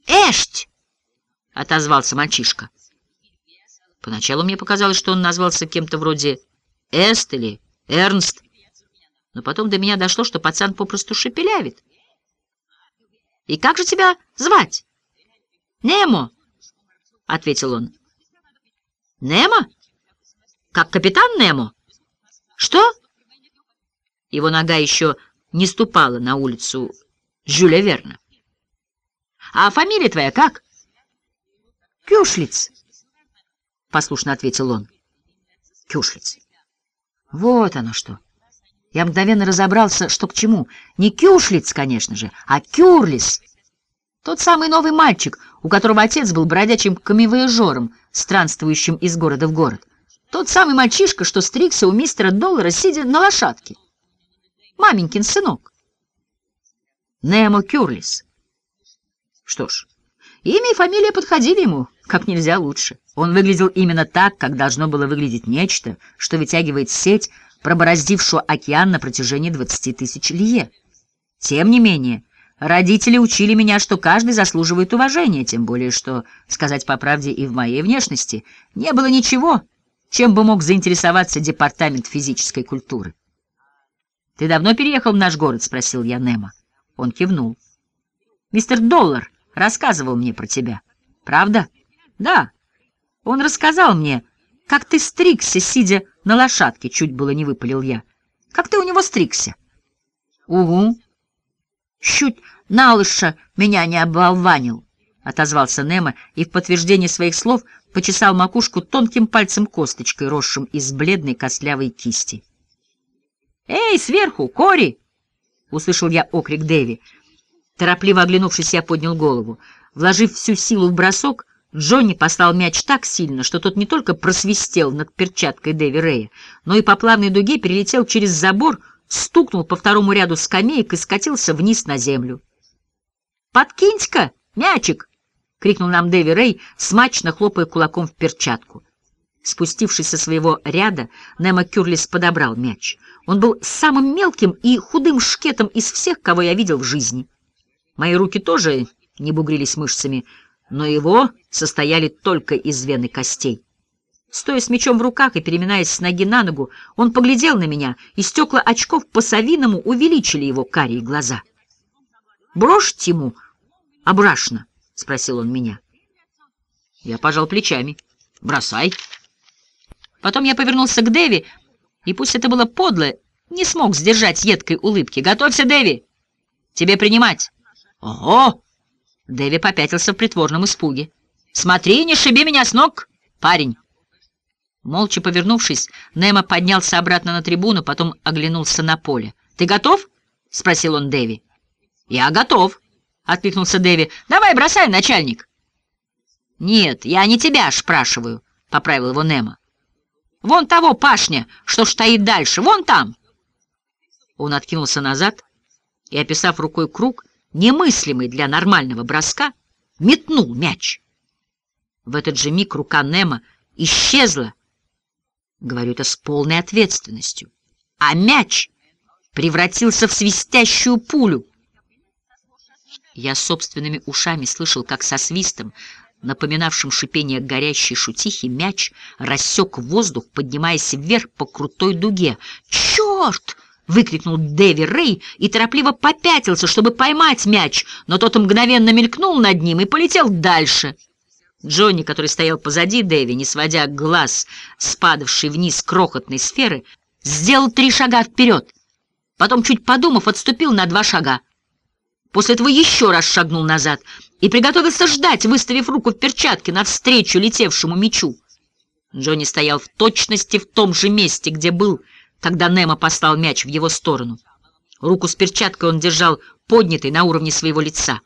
«Эшть!» — отозвался мальчишка. Поначалу мне показалось, что он назвался кем-то вроде Эст или Эрнст, но потом до меня дошло, что пацан попросту шепелявит. «И как же тебя звать?» «Немо», — ответил он. «Немо? Как капитан Немо? Что?» Его нога еще не ступала на улицу Жюля Верна. «А фамилия твоя как?» «Кюшлиц», — послушно ответил он. «Кюшлиц. Вот оно что». Я мгновенно разобрался, что к чему. Не Кюшлиц, конечно же, а Кюрлис. Тот самый новый мальчик, у которого отец был бродячим камевояжером, странствующим из города в город. Тот самый мальчишка, что стригся у мистера Доллара, сидя на лошадке. Маменькин сынок. Немо Кюрлис. Что ж, имя и фамилия подходили ему как нельзя лучше. Он выглядел именно так, как должно было выглядеть нечто, что вытягивает сеть, пробороздившую океан на протяжении 20 тысяч лье. Тем не менее, родители учили меня, что каждый заслуживает уважения, тем более что, сказать по правде, и в моей внешности не было ничего, чем бы мог заинтересоваться департамент физической культуры. «Ты давно переехал в наш город?» — спросил я Немо. Он кивнул. «Мистер Доллар рассказывал мне про тебя. Правда?» «Да. Он рассказал мне, как ты стригся, сидя на лошадке, чуть было не выпалил я. Как ты у него стригся? Угу. Чуть на лыша меня не оболванил, отозвался Немо и в подтверждение своих слов почесал макушку тонким пальцем косточкой, росшим из бледной костлявой кисти. «Эй, сверху, Кори!» — услышал я окрик Дэви. Торопливо оглянувшись, я поднял голову. Вложив всю силу в бросок, Джонни послал мяч так сильно, что тот не только просвистел над перчаткой Дэви Рэя, но и по плавной дуге перелетел через забор, стукнул по второму ряду скамеек и скатился вниз на землю. «Подкинь-ка, мячик!» — крикнул нам Дэви Рэй, смачно хлопая кулаком в перчатку. Спустившись со своего ряда, Немо Кюрлис подобрал мяч. Он был самым мелким и худым шкетом из всех, кого я видел в жизни. Мои руки тоже не бугрились мышцами, но его состояли только из вен костей. Стоя с мечом в руках и переминаясь с ноги на ногу, он поглядел на меня, и стекла очков по-совиному увеличили его карие глаза. «Брошь ему обрашно?» — спросил он меня. Я пожал плечами. «Бросай». Потом я повернулся к Дэви, и пусть это было подло, не смог сдержать едкой улыбки. «Готовься, Дэви! Тебе принимать!» «Ого!» Дэви попятился в притворном испуге. «Смотри, не шиби меня с ног, парень!» Молча повернувшись, Немо поднялся обратно на трибуну, потом оглянулся на поле. «Ты готов?» — спросил он Дэви. «Я готов», — откликнулся Дэви. «Давай, бросай, начальник». «Нет, я не тебя спрашиваю», — поправил его Немо. «Вон того пашня, что стоит дальше, вон там». Он откинулся назад и, описав рукой круг, немыслимый для нормального броска, метнул мяч. В этот же миг рука Немо исчезла, говорю это с полной ответственностью, а мяч превратился в свистящую пулю. Я собственными ушами слышал, как со свистом, напоминавшим шипение горящей шутихи, мяч рассек воздух, поднимаясь вверх по крутой дуге. «Черт!» — выкрикнул Дэви Рэй и торопливо попятился, чтобы поймать мяч, но тот мгновенно мелькнул над ним и полетел дальше. Джонни, который стоял позади Дэви, не сводя глаз с падавшей вниз крохотной сферы, сделал три шага вперед. Потом, чуть подумав, отступил на два шага. После этого еще раз шагнул назад и приготовился ждать, выставив руку в перчатке навстречу летевшему мячу. Джонни стоял в точности в том же месте, где был, когда Немо послал мяч в его сторону. Руку с перчаткой он держал поднятой на уровне своего лица.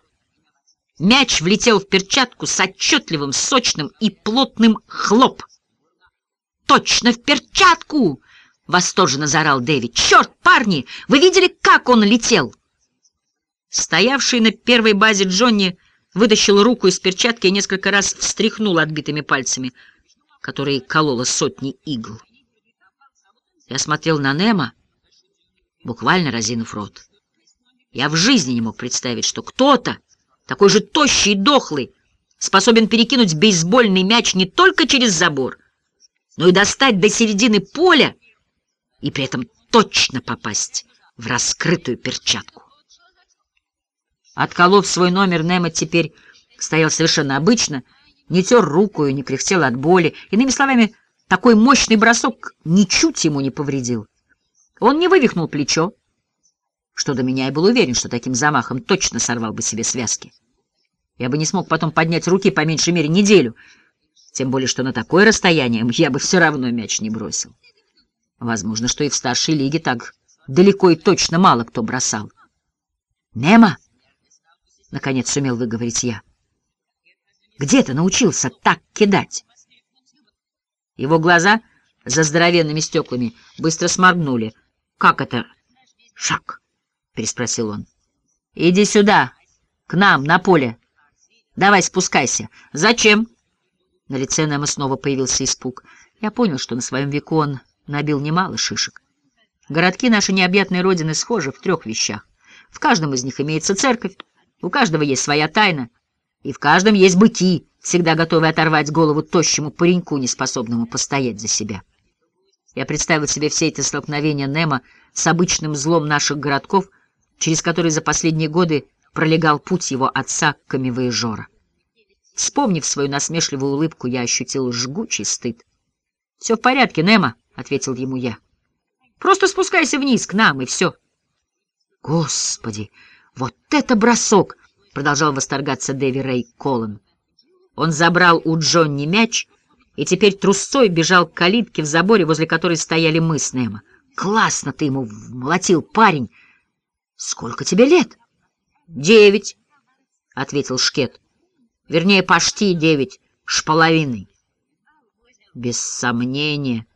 Мяч влетел в перчатку с отчетливым, сочным и плотным хлоп. «Точно в перчатку!» — восторженно заорал Дэвид. «Черт, парни, вы видели, как он летел?» Стоявший на первой базе Джонни вытащил руку из перчатки и несколько раз встряхнул отбитыми пальцами — которые колола сотни игл. Я смотрел на Немо, буквально разинув рот. Я в жизни не мог представить, что кто-то, такой же тощий и дохлый, способен перекинуть бейсбольный мяч не только через забор, но и достать до середины поля и при этом точно попасть в раскрытую перчатку. Отколов свой номер, Немо теперь стоял совершенно обычно, не тер руку и не кряхтел от боли. Иными словами, такой мощный бросок ничуть ему не повредил. Он не вывихнул плечо, что до меня и был уверен, что таким замахом точно сорвал бы себе связки. Я бы не смог потом поднять руки по меньшей мере неделю, тем более что на такое расстояние я бы все равно мяч не бросил. Возможно, что и в старшей лиге так далеко и точно мало кто бросал. «Немо!» — наконец сумел выговорить я. «Где ты научился так кидать?» Его глаза за здоровенными стеклами быстро сморгнули. «Как это шаг?» — переспросил он. «Иди сюда, к нам, на поле. Давай спускайся. Зачем?» На лице Немо снова появился испуг. Я понял, что на своем веку он набил немало шишек. Городки нашей необъятной родины схожи в трех вещах. В каждом из них имеется церковь, у каждого есть своя тайна, и в каждом есть быки, всегда готовые оторвать голову тощему пареньку, неспособному постоять за себя. Я представил себе все эти столкновения Немо с обычным злом наших городков, через которые за последние годы пролегал путь его отца Камевоежора. Вспомнив свою насмешливую улыбку, я ощутил жгучий стыд. — Все в порядке, Немо, — ответил ему я. — Просто спускайся вниз к нам, и все. — Господи, вот это бросок! — продолжал восторгаться Дэви Рэй Коллан. Он забрал у Джонни мяч и теперь трусцой бежал к калитке в заборе, возле которой стояли мы с Немо. «Классно ты ему молотил, парень! Сколько тебе лет?» «Девять», — ответил Шкет. «Вернее, почти девять, с половиной». Без сомнения,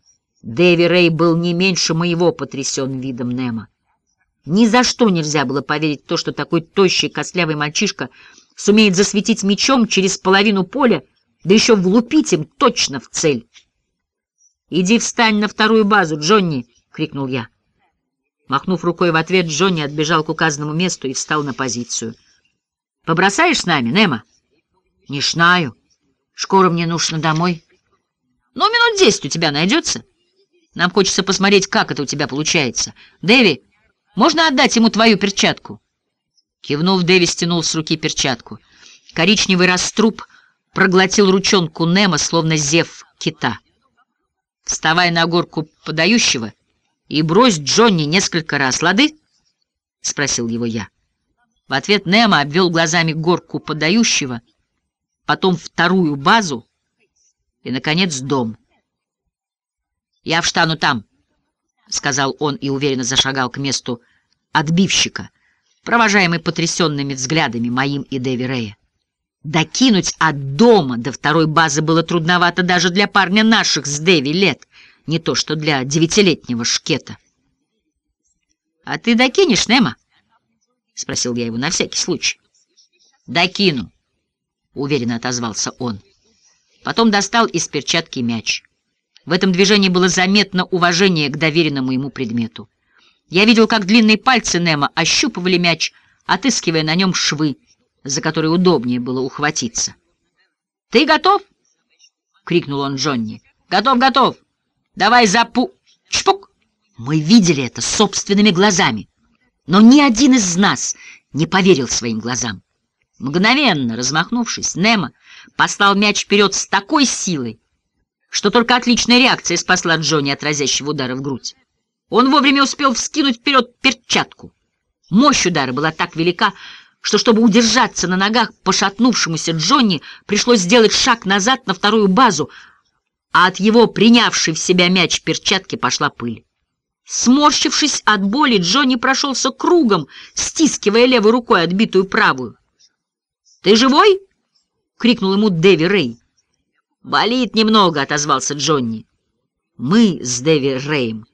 Дэви Рэй был не меньше моего потрясен видом Немо. Ни за что нельзя было поверить в то, что такой тощий, костлявый мальчишка сумеет засветить мечом через половину поля, да еще влупить им точно в цель. «Иди встань на вторую базу, Джонни!» — крикнул я. Махнув рукой в ответ, Джонни отбежал к указанному месту и встал на позицию. «Побросаешь с нами, Немо?» «Не знаю. Скоро мне нужно домой». «Ну, минут десять у тебя найдется. Нам хочется посмотреть, как это у тебя получается. Дэви, можно отдать ему твою перчатку?» Кивнув, Дэви стянул с руки перчатку. Коричневый раструб проглотил ручонку Немо, словно зев кита. «Вставай на горку подающего и брось Джонни несколько раз, лады?» — спросил его я. В ответ Немо обвел глазами горку подающего, потом вторую базу и, наконец, дом. «Я встану там», — сказал он и уверенно зашагал к месту отбивщика, провожаемый потрясенными взглядами моим и Дэви Рэя. Докинуть от дома до второй базы было трудновато даже для парня наших с Дэви лет, не то что для девятилетнего шкета. — А ты докинешь, Немо? — спросил я его на всякий случай. — Докину, — уверенно отозвался он. Потом достал из перчатки мяч. В этом движении было заметно уважение к доверенному ему предмету. Я видел, как длинные пальцы Немо ощупывали мяч, отыскивая на нем швы, за которые удобнее было ухватиться. «Ты готов?» — крикнул он Джонни. «Готов, готов! Давай запу...» Чпок! Мы видели это собственными глазами, но ни один из нас не поверил своим глазам. Мгновенно размахнувшись, Немо послал мяч вперед с такой силой, что только отличная реакция спасла Джонни от разящего удара в грудь. Он вовремя успел вскинуть вперед перчатку. Мощь удара была так велика, что, чтобы удержаться на ногах пошатнувшемуся Джонни, пришлось сделать шаг назад на вторую базу, а от его принявшей в себя мяч перчатки пошла пыль. Сморщившись от боли, Джонни прошелся кругом, стискивая левой рукой отбитую правую. «Ты живой?» — крикнул ему Дэви Рэй. «Болит немного», — отозвался Джонни. Мы с Дэви Рэем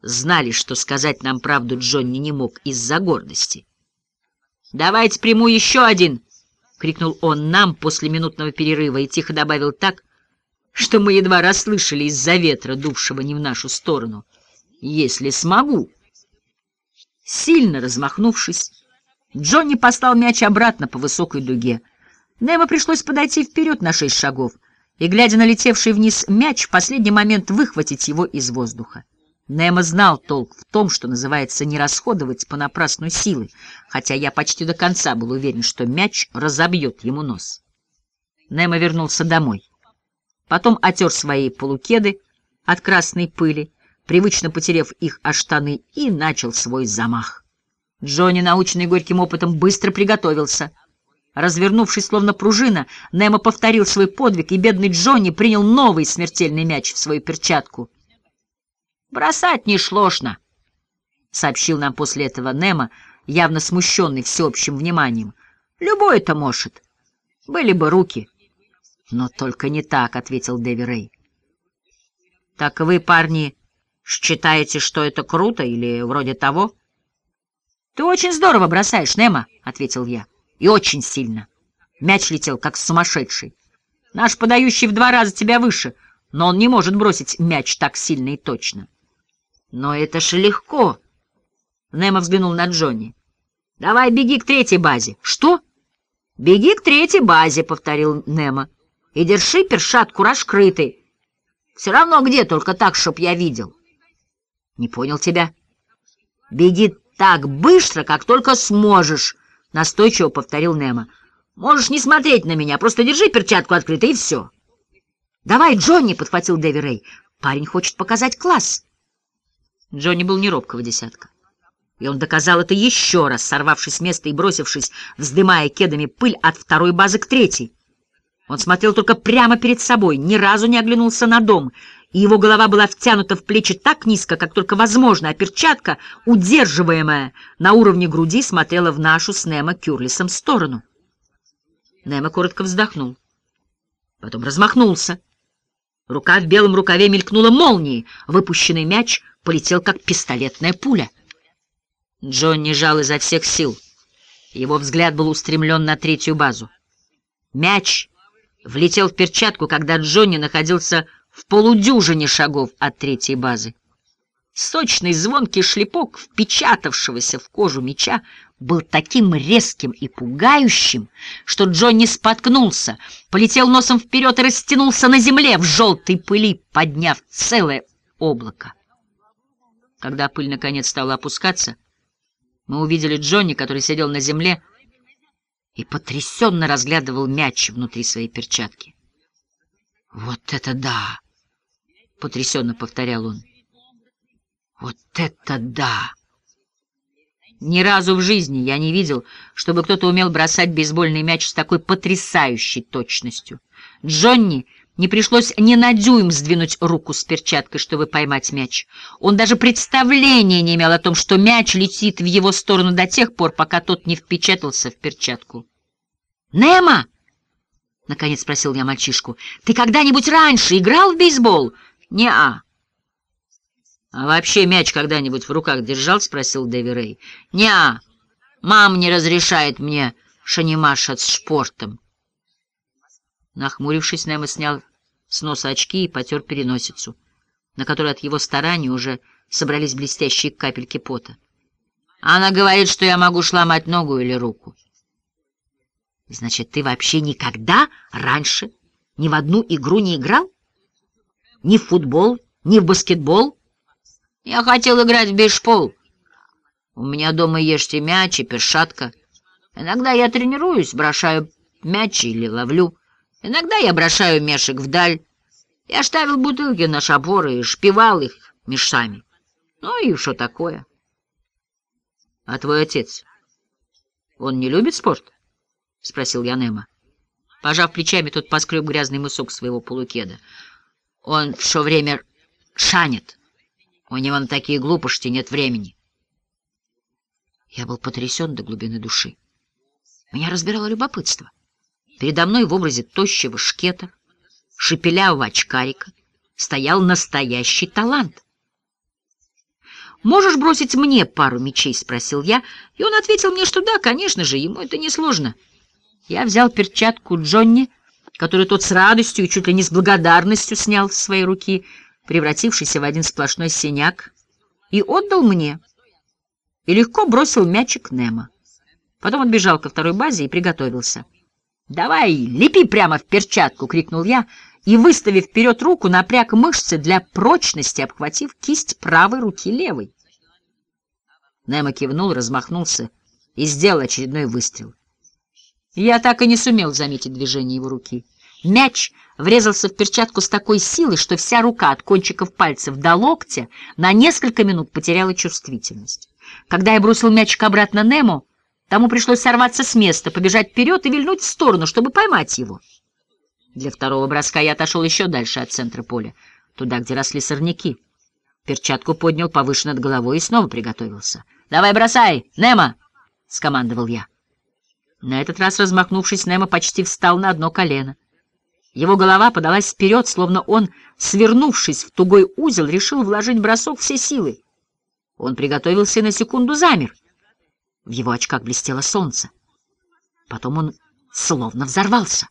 знали, что сказать нам правду Джонни не мог из-за гордости. «Давайте приму еще один!» — крикнул он нам после минутного перерыва и тихо добавил так, что мы едва расслышали из-за ветра, дувшего не в нашу сторону. Если смогу. Сильно размахнувшись, Джонни послал мяч обратно по высокой дуге. Немо пришлось подойти вперед на шесть шагов и, глядя на летевший вниз мяч, в последний момент выхватить его из воздуха. Немо знал толк в том, что называется не расходовать понапрасну силы, хотя я почти до конца был уверен, что мяч разобьет ему нос. Немо вернулся домой. Потом отер свои полукеды от красной пыли, привычно потерев их о штаны, и начал свой замах. Джонни, наученный горьким опытом, быстро приготовился. Развернувшись, словно пружина, Немо повторил свой подвиг, и бедный Джонни принял новый смертельный мяч в свою перчатку. «Бросать не шлошно», — сообщил нам после этого Немо, явно смущенный всеобщим вниманием. «Любой это может. Были бы руки». «Но только не так», — ответил Дэви Рэй. «Так вы, парни, считаете, что это круто или вроде того?» «Ты очень здорово бросаешь, Немо», — ответил я. «И очень сильно. Мяч летел, как сумасшедший. Наш подающий в два раза тебя выше, но он не может бросить мяч так сильно и точно». «Но это же легко!» Немо взглянул на Джонни. «Давай беги к третьей базе». «Что?» «Беги к третьей базе», — повторил Немо и держи першатку раскрытой. Все равно где, только так, чтоб я видел. Не понял тебя. Беги так быстро, как только сможешь, настойчиво повторил Немо. Можешь не смотреть на меня, просто держи перчатку открытой, и все. Давай, Джонни, подхватил Дэви Рэй. Парень хочет показать класс. Джонни был не робкого десятка. И он доказал это еще раз, сорвавшись с места и бросившись, вздымая кедами пыль от второй базы к третьей. Он смотрел только прямо перед собой, ни разу не оглянулся на дом, и его голова была втянута в плечи так низко, как только возможно, а перчатка, удерживаемая на уровне груди, смотрела в нашу с Немо Кюрлисом сторону. Немо коротко вздохнул. Потом размахнулся. Рука в белом рукаве мелькнула молнией. Выпущенный мяч полетел, как пистолетная пуля. Джонни жал изо всех сил. Его взгляд был устремлен на третью базу. Мяч влетел в перчатку, когда Джонни находился в полудюжине шагов от третьей базы. Сочный звонкий шлепок, впечатавшегося в кожу меча, был таким резким и пугающим, что Джонни споткнулся, полетел носом вперед и растянулся на земле в желтой пыли, подняв целое облако. Когда пыль наконец стала опускаться, мы увидели Джонни, который сидел на земле, и потрясенно разглядывал мяч внутри своей перчатки. «Вот это да!» — потрясенно повторял он. «Вот это да!» Ни разу в жизни я не видел, чтобы кто-то умел бросать бейсбольный мяч с такой потрясающей точностью. Джонни не пришлось ни на дюйм сдвинуть руку с перчаткой, чтобы поймать мяч. Он даже представления не имел о том, что мяч летит в его сторону до тех пор, пока тот не впечатался в перчатку. «Немо!» — наконец спросил я мальчишку. «Ты когда-нибудь раньше играл в бейсбол?» «Не-а». «А вообще мяч когда-нибудь в руках держал?» — спросил Дэви Рэй. «Не-а. Мама не разрешает мне шанимашать с шпортом». Нахмурившись, Немо снял с носа очки и потер переносицу, на которой от его стараний уже собрались блестящие капельки пота. Она говорит, что я могу сломать ногу или руку. Значит, ты вообще никогда раньше ни в одну игру не играл? Ни в футбол, ни в баскетбол? Я хотел играть в бейсбол. У меня дома ешьте мяч и першатка. Иногда я тренируюсь, брошаю мяч или ловлю. Иногда я брошаю мешек вдаль. Я ставил бутылки на шаборы и шпивал их мешами. Ну и что такое? А твой отец, он не любит спорт? — спросил я Немо. Пожав плечами, тот поскреб грязный мысок своего полукеда. Он все время шанит. У него на такие глупости нет времени. Я был потрясен до глубины души. Меня разбирало любопытство. Передо мной в образе тощего шкета, шепелявого очкарика, стоял настоящий талант. «Можешь бросить мне пару мечей?» — спросил я, и он ответил мне, что да, конечно же, ему это несложно. Я взял перчатку Джонни который тот с радостью и чуть ли не с благодарностью снял с своей руки, превратившийся в один сплошной синяк, и отдал мне, и легко бросил мячик Немо. Потом он бежал ко второй базе и приготовился. «Давай, лепи прямо в перчатку!» — крикнул я, и, выставив вперед руку, напряг мышцы для прочности, обхватив кисть правой руки левой. Немо кивнул, размахнулся и сделал очередной выстрел. Я так и не сумел заметить движение его руки. Мяч врезался в перчатку с такой силой, что вся рука от кончиков пальцев до локтя на несколько минут потеряла чувствительность. Когда я бросил мячик обратно Немо, тому пришлось сорваться с места, побежать вперед и вильнуть в сторону, чтобы поймать его. Для второго броска я отошел еще дальше от центра поля, туда, где росли сорняки. Перчатку поднял повыше над головой и снова приготовился. «Давай бросай, Немо!» — скомандовал я. На этот раз, размахнувшись, Немо почти встал на одно колено. Его голова подалась вперед, словно он, свернувшись в тугой узел, решил вложить бросок все силы. Он приготовился и на секунду замер. В его очках блестело солнце. Потом он словно взорвался.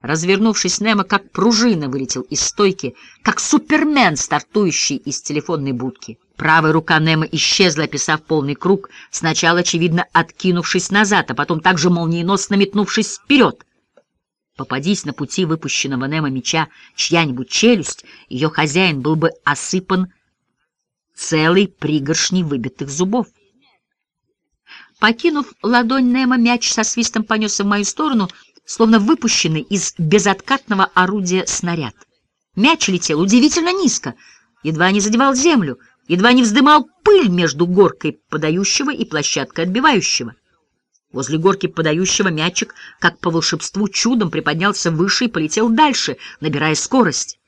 Развернувшись, Немо как пружина вылетел из стойки, как супермен, стартующий из телефонной будки. Правая рука Немо исчезла, описав полный круг, сначала, очевидно, откинувшись назад, а потом также молниеносно метнувшись вперед. Попадись на пути выпущенного Немо меча чья-нибудь челюсть, ее хозяин был бы осыпан целой пригоршней выбитых зубов. Покинув ладонь Немо, мяч со свистом понесся в мою сторону, словно выпущенный из безоткатного орудия снаряд. Мяч летел удивительно низко, едва не задевал землю, едва не вздымал пыль между горкой подающего и площадкой отбивающего. Возле горки подающего мячик, как по волшебству, чудом приподнялся выше и полетел дальше, набирая скорость.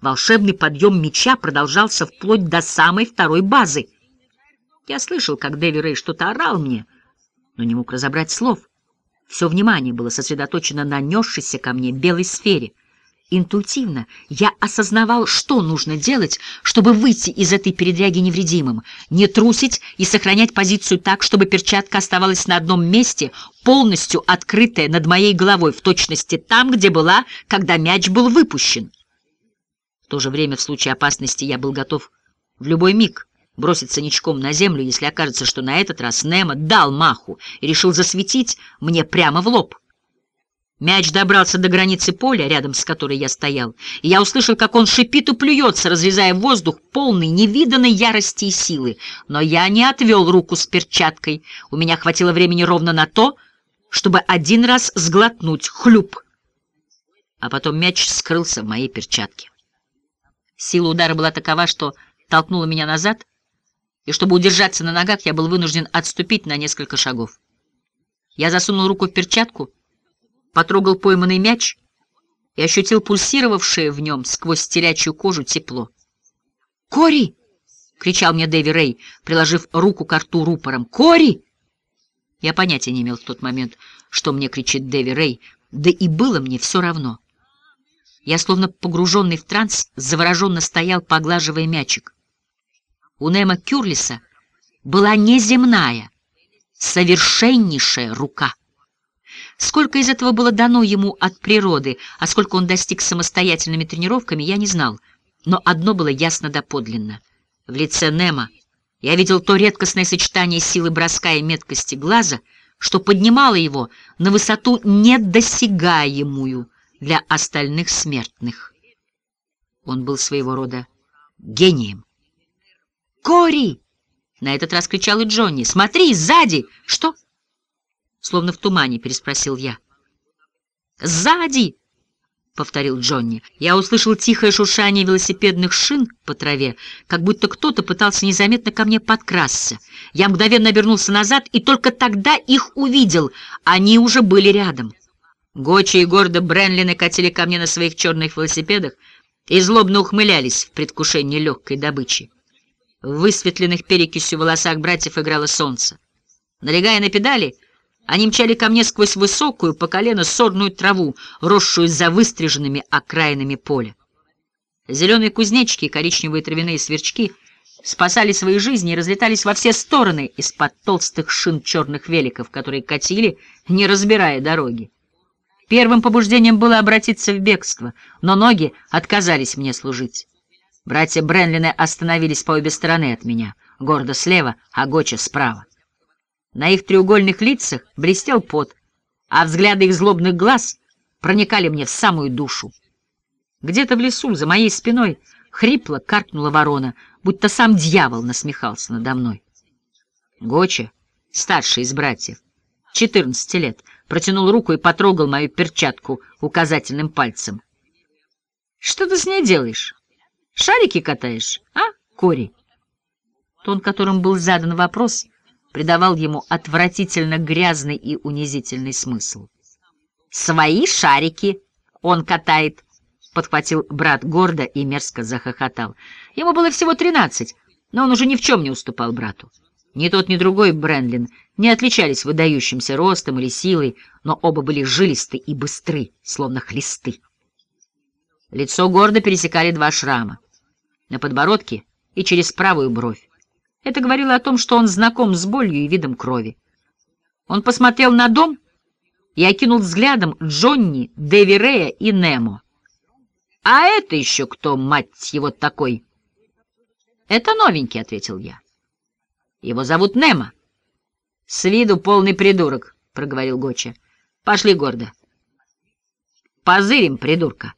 Волшебный подъем мяча продолжался вплоть до самой второй базы. Я слышал, как Дэви Рэй что-то орал мне, но не мог разобрать слов. Все внимание было сосредоточено на несшейся ко мне белой сфере. Интуитивно я осознавал, что нужно делать, чтобы выйти из этой передряги невредимым, не трусить и сохранять позицию так, чтобы перчатка оставалась на одном месте, полностью открытая над моей головой, в точности там, где была, когда мяч был выпущен. В то же время в случае опасности я был готов в любой миг броситься ничком на землю, если окажется, что на этот раз Немо дал маху и решил засветить мне прямо в лоб. Мяч добрался до границы поля, рядом с которой я стоял, и я услышал, как он шипит и плюется, разрезая воздух, полный невиданной ярости и силы. Но я не отвел руку с перчаткой. У меня хватило времени ровно на то, чтобы один раз сглотнуть хлюп. А потом мяч скрылся в моей перчатке. Сила удара была такова, что толкнула меня назад, и чтобы удержаться на ногах, я был вынужден отступить на несколько шагов. Я засунул руку в перчатку, потрогал пойманный мяч и ощутил пульсировавшее в нем сквозь телячью кожу тепло. «Кори!» — кричал мне Дэви Рэй, приложив руку к рту рупором. «Кори!» Я понятия не имел в тот момент, что мне кричит Дэви Рэй, да и было мне все равно. Я, словно погруженный в транс, завороженно стоял, поглаживая мячик. У Нема Кюрлиса была неземная, совершеннейшая рука. Сколько из этого было дано ему от природы, а сколько он достиг самостоятельными тренировками, я не знал. Но одно было ясно доподлинно. В лице Нема я видел то редкостное сочетание силы броска и меткости глаза, что поднимало его на высоту недосягаемую для остальных смертных. Он был своего рода гением. «Кори!» — на этот раз кричал и Джонни. «Смотри, сзади!» «Что?» — словно в тумане переспросил я. «Сзади!» — повторил Джонни. Я услышал тихое шуршание велосипедных шин по траве, как будто кто-то пытался незаметно ко мне подкрасться. Я мгновенно обернулся назад и только тогда их увидел. Они уже были рядом. Гочи и гордо Бренлины катили ко мне на своих черных велосипедах и злобно ухмылялись в предвкушении легкой добычи. В высветленных перекисью волосах братьев играло солнце. Налегая на педали, они мчали ко мне сквозь высокую, по колено сорную траву, росшую за выстриженными окраинами поля. Зеленые кузнечки и коричневые травяные сверчки спасали свои жизни и разлетались во все стороны из-под толстых шин черных великов, которые катили, не разбирая дороги. Первым побуждением было обратиться в бегство, но ноги отказались мне служить. Братья Бренлины остановились по обе стороны от меня, гордо слева, а Гоча справа. На их треугольных лицах блестел пот, а взгляды их злобных глаз проникали мне в самую душу. Где-то в лесу, за моей спиной, хрипло каркнула ворона, будто сам дьявол насмехался надо мной. Гоча, старший из братьев, 14 лет, протянул руку и потрогал мою перчатку указательным пальцем. — Что ты с ней делаешь? Шарики катаешь, а, Кори? Тон, которым был задан вопрос, придавал ему отвратительно грязный и унизительный смысл. «Свои шарики он катает», — подхватил брат гордо и мерзко захохотал. Ему было всего тринадцать, но он уже ни в чем не уступал брату. Ни тот, ни другой Бренлин не отличались выдающимся ростом или силой, но оба были жилисты и быстры, словно хлисты. Лицо гордо пересекали два шрама. На подбородке и через правую бровь. Это говорило о том, что он знаком с болью и видом крови. Он посмотрел на дом и окинул взглядом Джонни, Дэви Рея и Немо. «А это еще кто, мать его, такой?» «Это новенький», — ответил я. «Его зовут Немо». «С виду полный придурок», — проговорил Гоча. «Пошли гордо». «Позырим, придурка».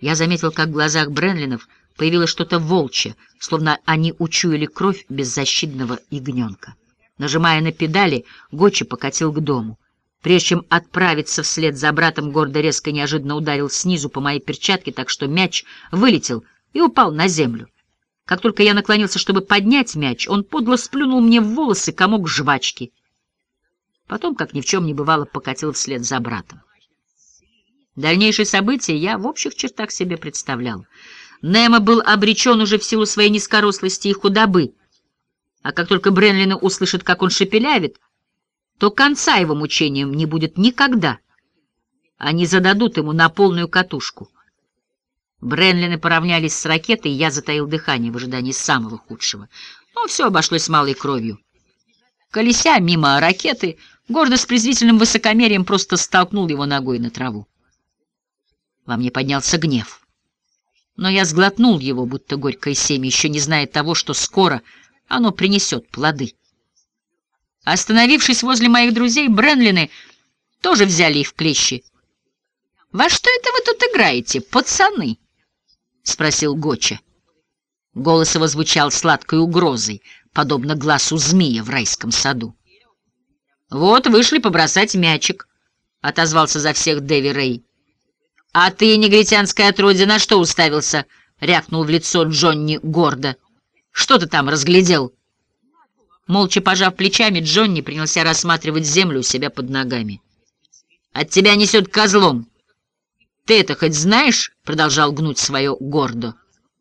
Я заметил, как в глазах Бренлинов появилось что-то волчье, словно они учуяли кровь беззащитного ягненка. Нажимая на педали, Гочи покатил к дому. Прежде чем отправиться вслед за братом, гордо резко неожиданно ударил снизу по моей перчатке, так что мяч вылетел и упал на землю. Как только я наклонился, чтобы поднять мяч, он подло сплюнул мне в волосы комок жвачки. Потом, как ни в чем не бывало, покатил вслед за братом. Дальнейшие события я в общих чертах себе представлял. Немо был обречен уже в силу своей низкорослости и худобы. А как только Бренлины услышат, как он шепелявит, то конца его мучениям не будет никогда. Они зададут ему на полную катушку. Бренлины поравнялись с ракетой, и я затаил дыхание в ожидании самого худшего. Но все обошлось малой кровью. Колеся мимо ракеты, гордо с презрительным высокомерием просто столкнул его ногой на траву. Во мне поднялся гнев но я сглотнул его, будто горькое семя, еще не зная того, что скоро оно принесет плоды. Остановившись возле моих друзей, Бренлины тоже взяли их в клещи. «Во что это вы тут играете, пацаны?» — спросил Гоча. Голос его звучал сладкой угрозой, подобно глазу змея в райском саду. «Вот вышли побросать мячик», — отозвался за всех Дэви Рэй. — А ты, негритянская отродье, на что уставился? — рявкнул в лицо Джонни гордо. — Что ты там разглядел? Молча пожав плечами, Джонни принялся рассматривать землю у себя под ногами. — От тебя несет козлом. — Ты это хоть знаешь? — продолжал гнуть свое гордо.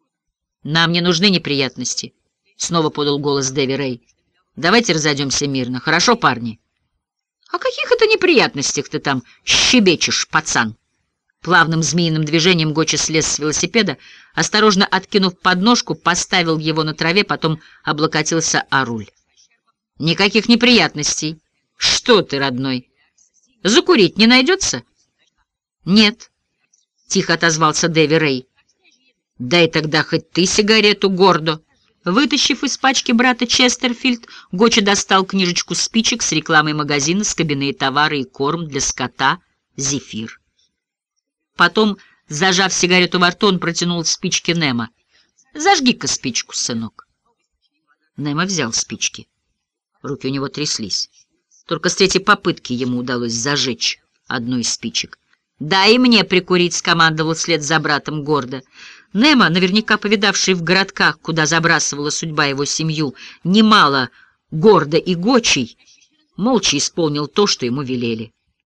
— Нам не нужны неприятности, — снова подал голос Дэви Рэй. — Давайте разойдемся мирно, хорошо, парни? — О каких это неприятностях ты там щебечешь, пацан? Плавным змеиным движением Гочи слез с велосипеда, осторожно откинув подножку, поставил его на траве, потом облокотился о руль. «Никаких неприятностей. Что ты, родной? Закурить не найдется?» «Нет», — тихо отозвался Дэви Рэй. «Дай тогда хоть ты сигарету, гордо». Вытащив из пачки брата Честерфильд, Гочи достал книжечку спичек с рекламой магазина «Скобяные товары и корм для скота «Зефир». Потом, зажав сигарету во рту, он протянул спички Немо. «Зажги-ка спичку, сынок». Немо взял спички. Руки у него тряслись. Только с третьей попытки ему удалось зажечь одну из спичек. «Дай мне прикурить», — скомандовал вслед за братом гордо. Немо, наверняка повидавший в городках, куда забрасывала судьба его семью, немало гордо и гочий, молча исполнил то, что ему велели.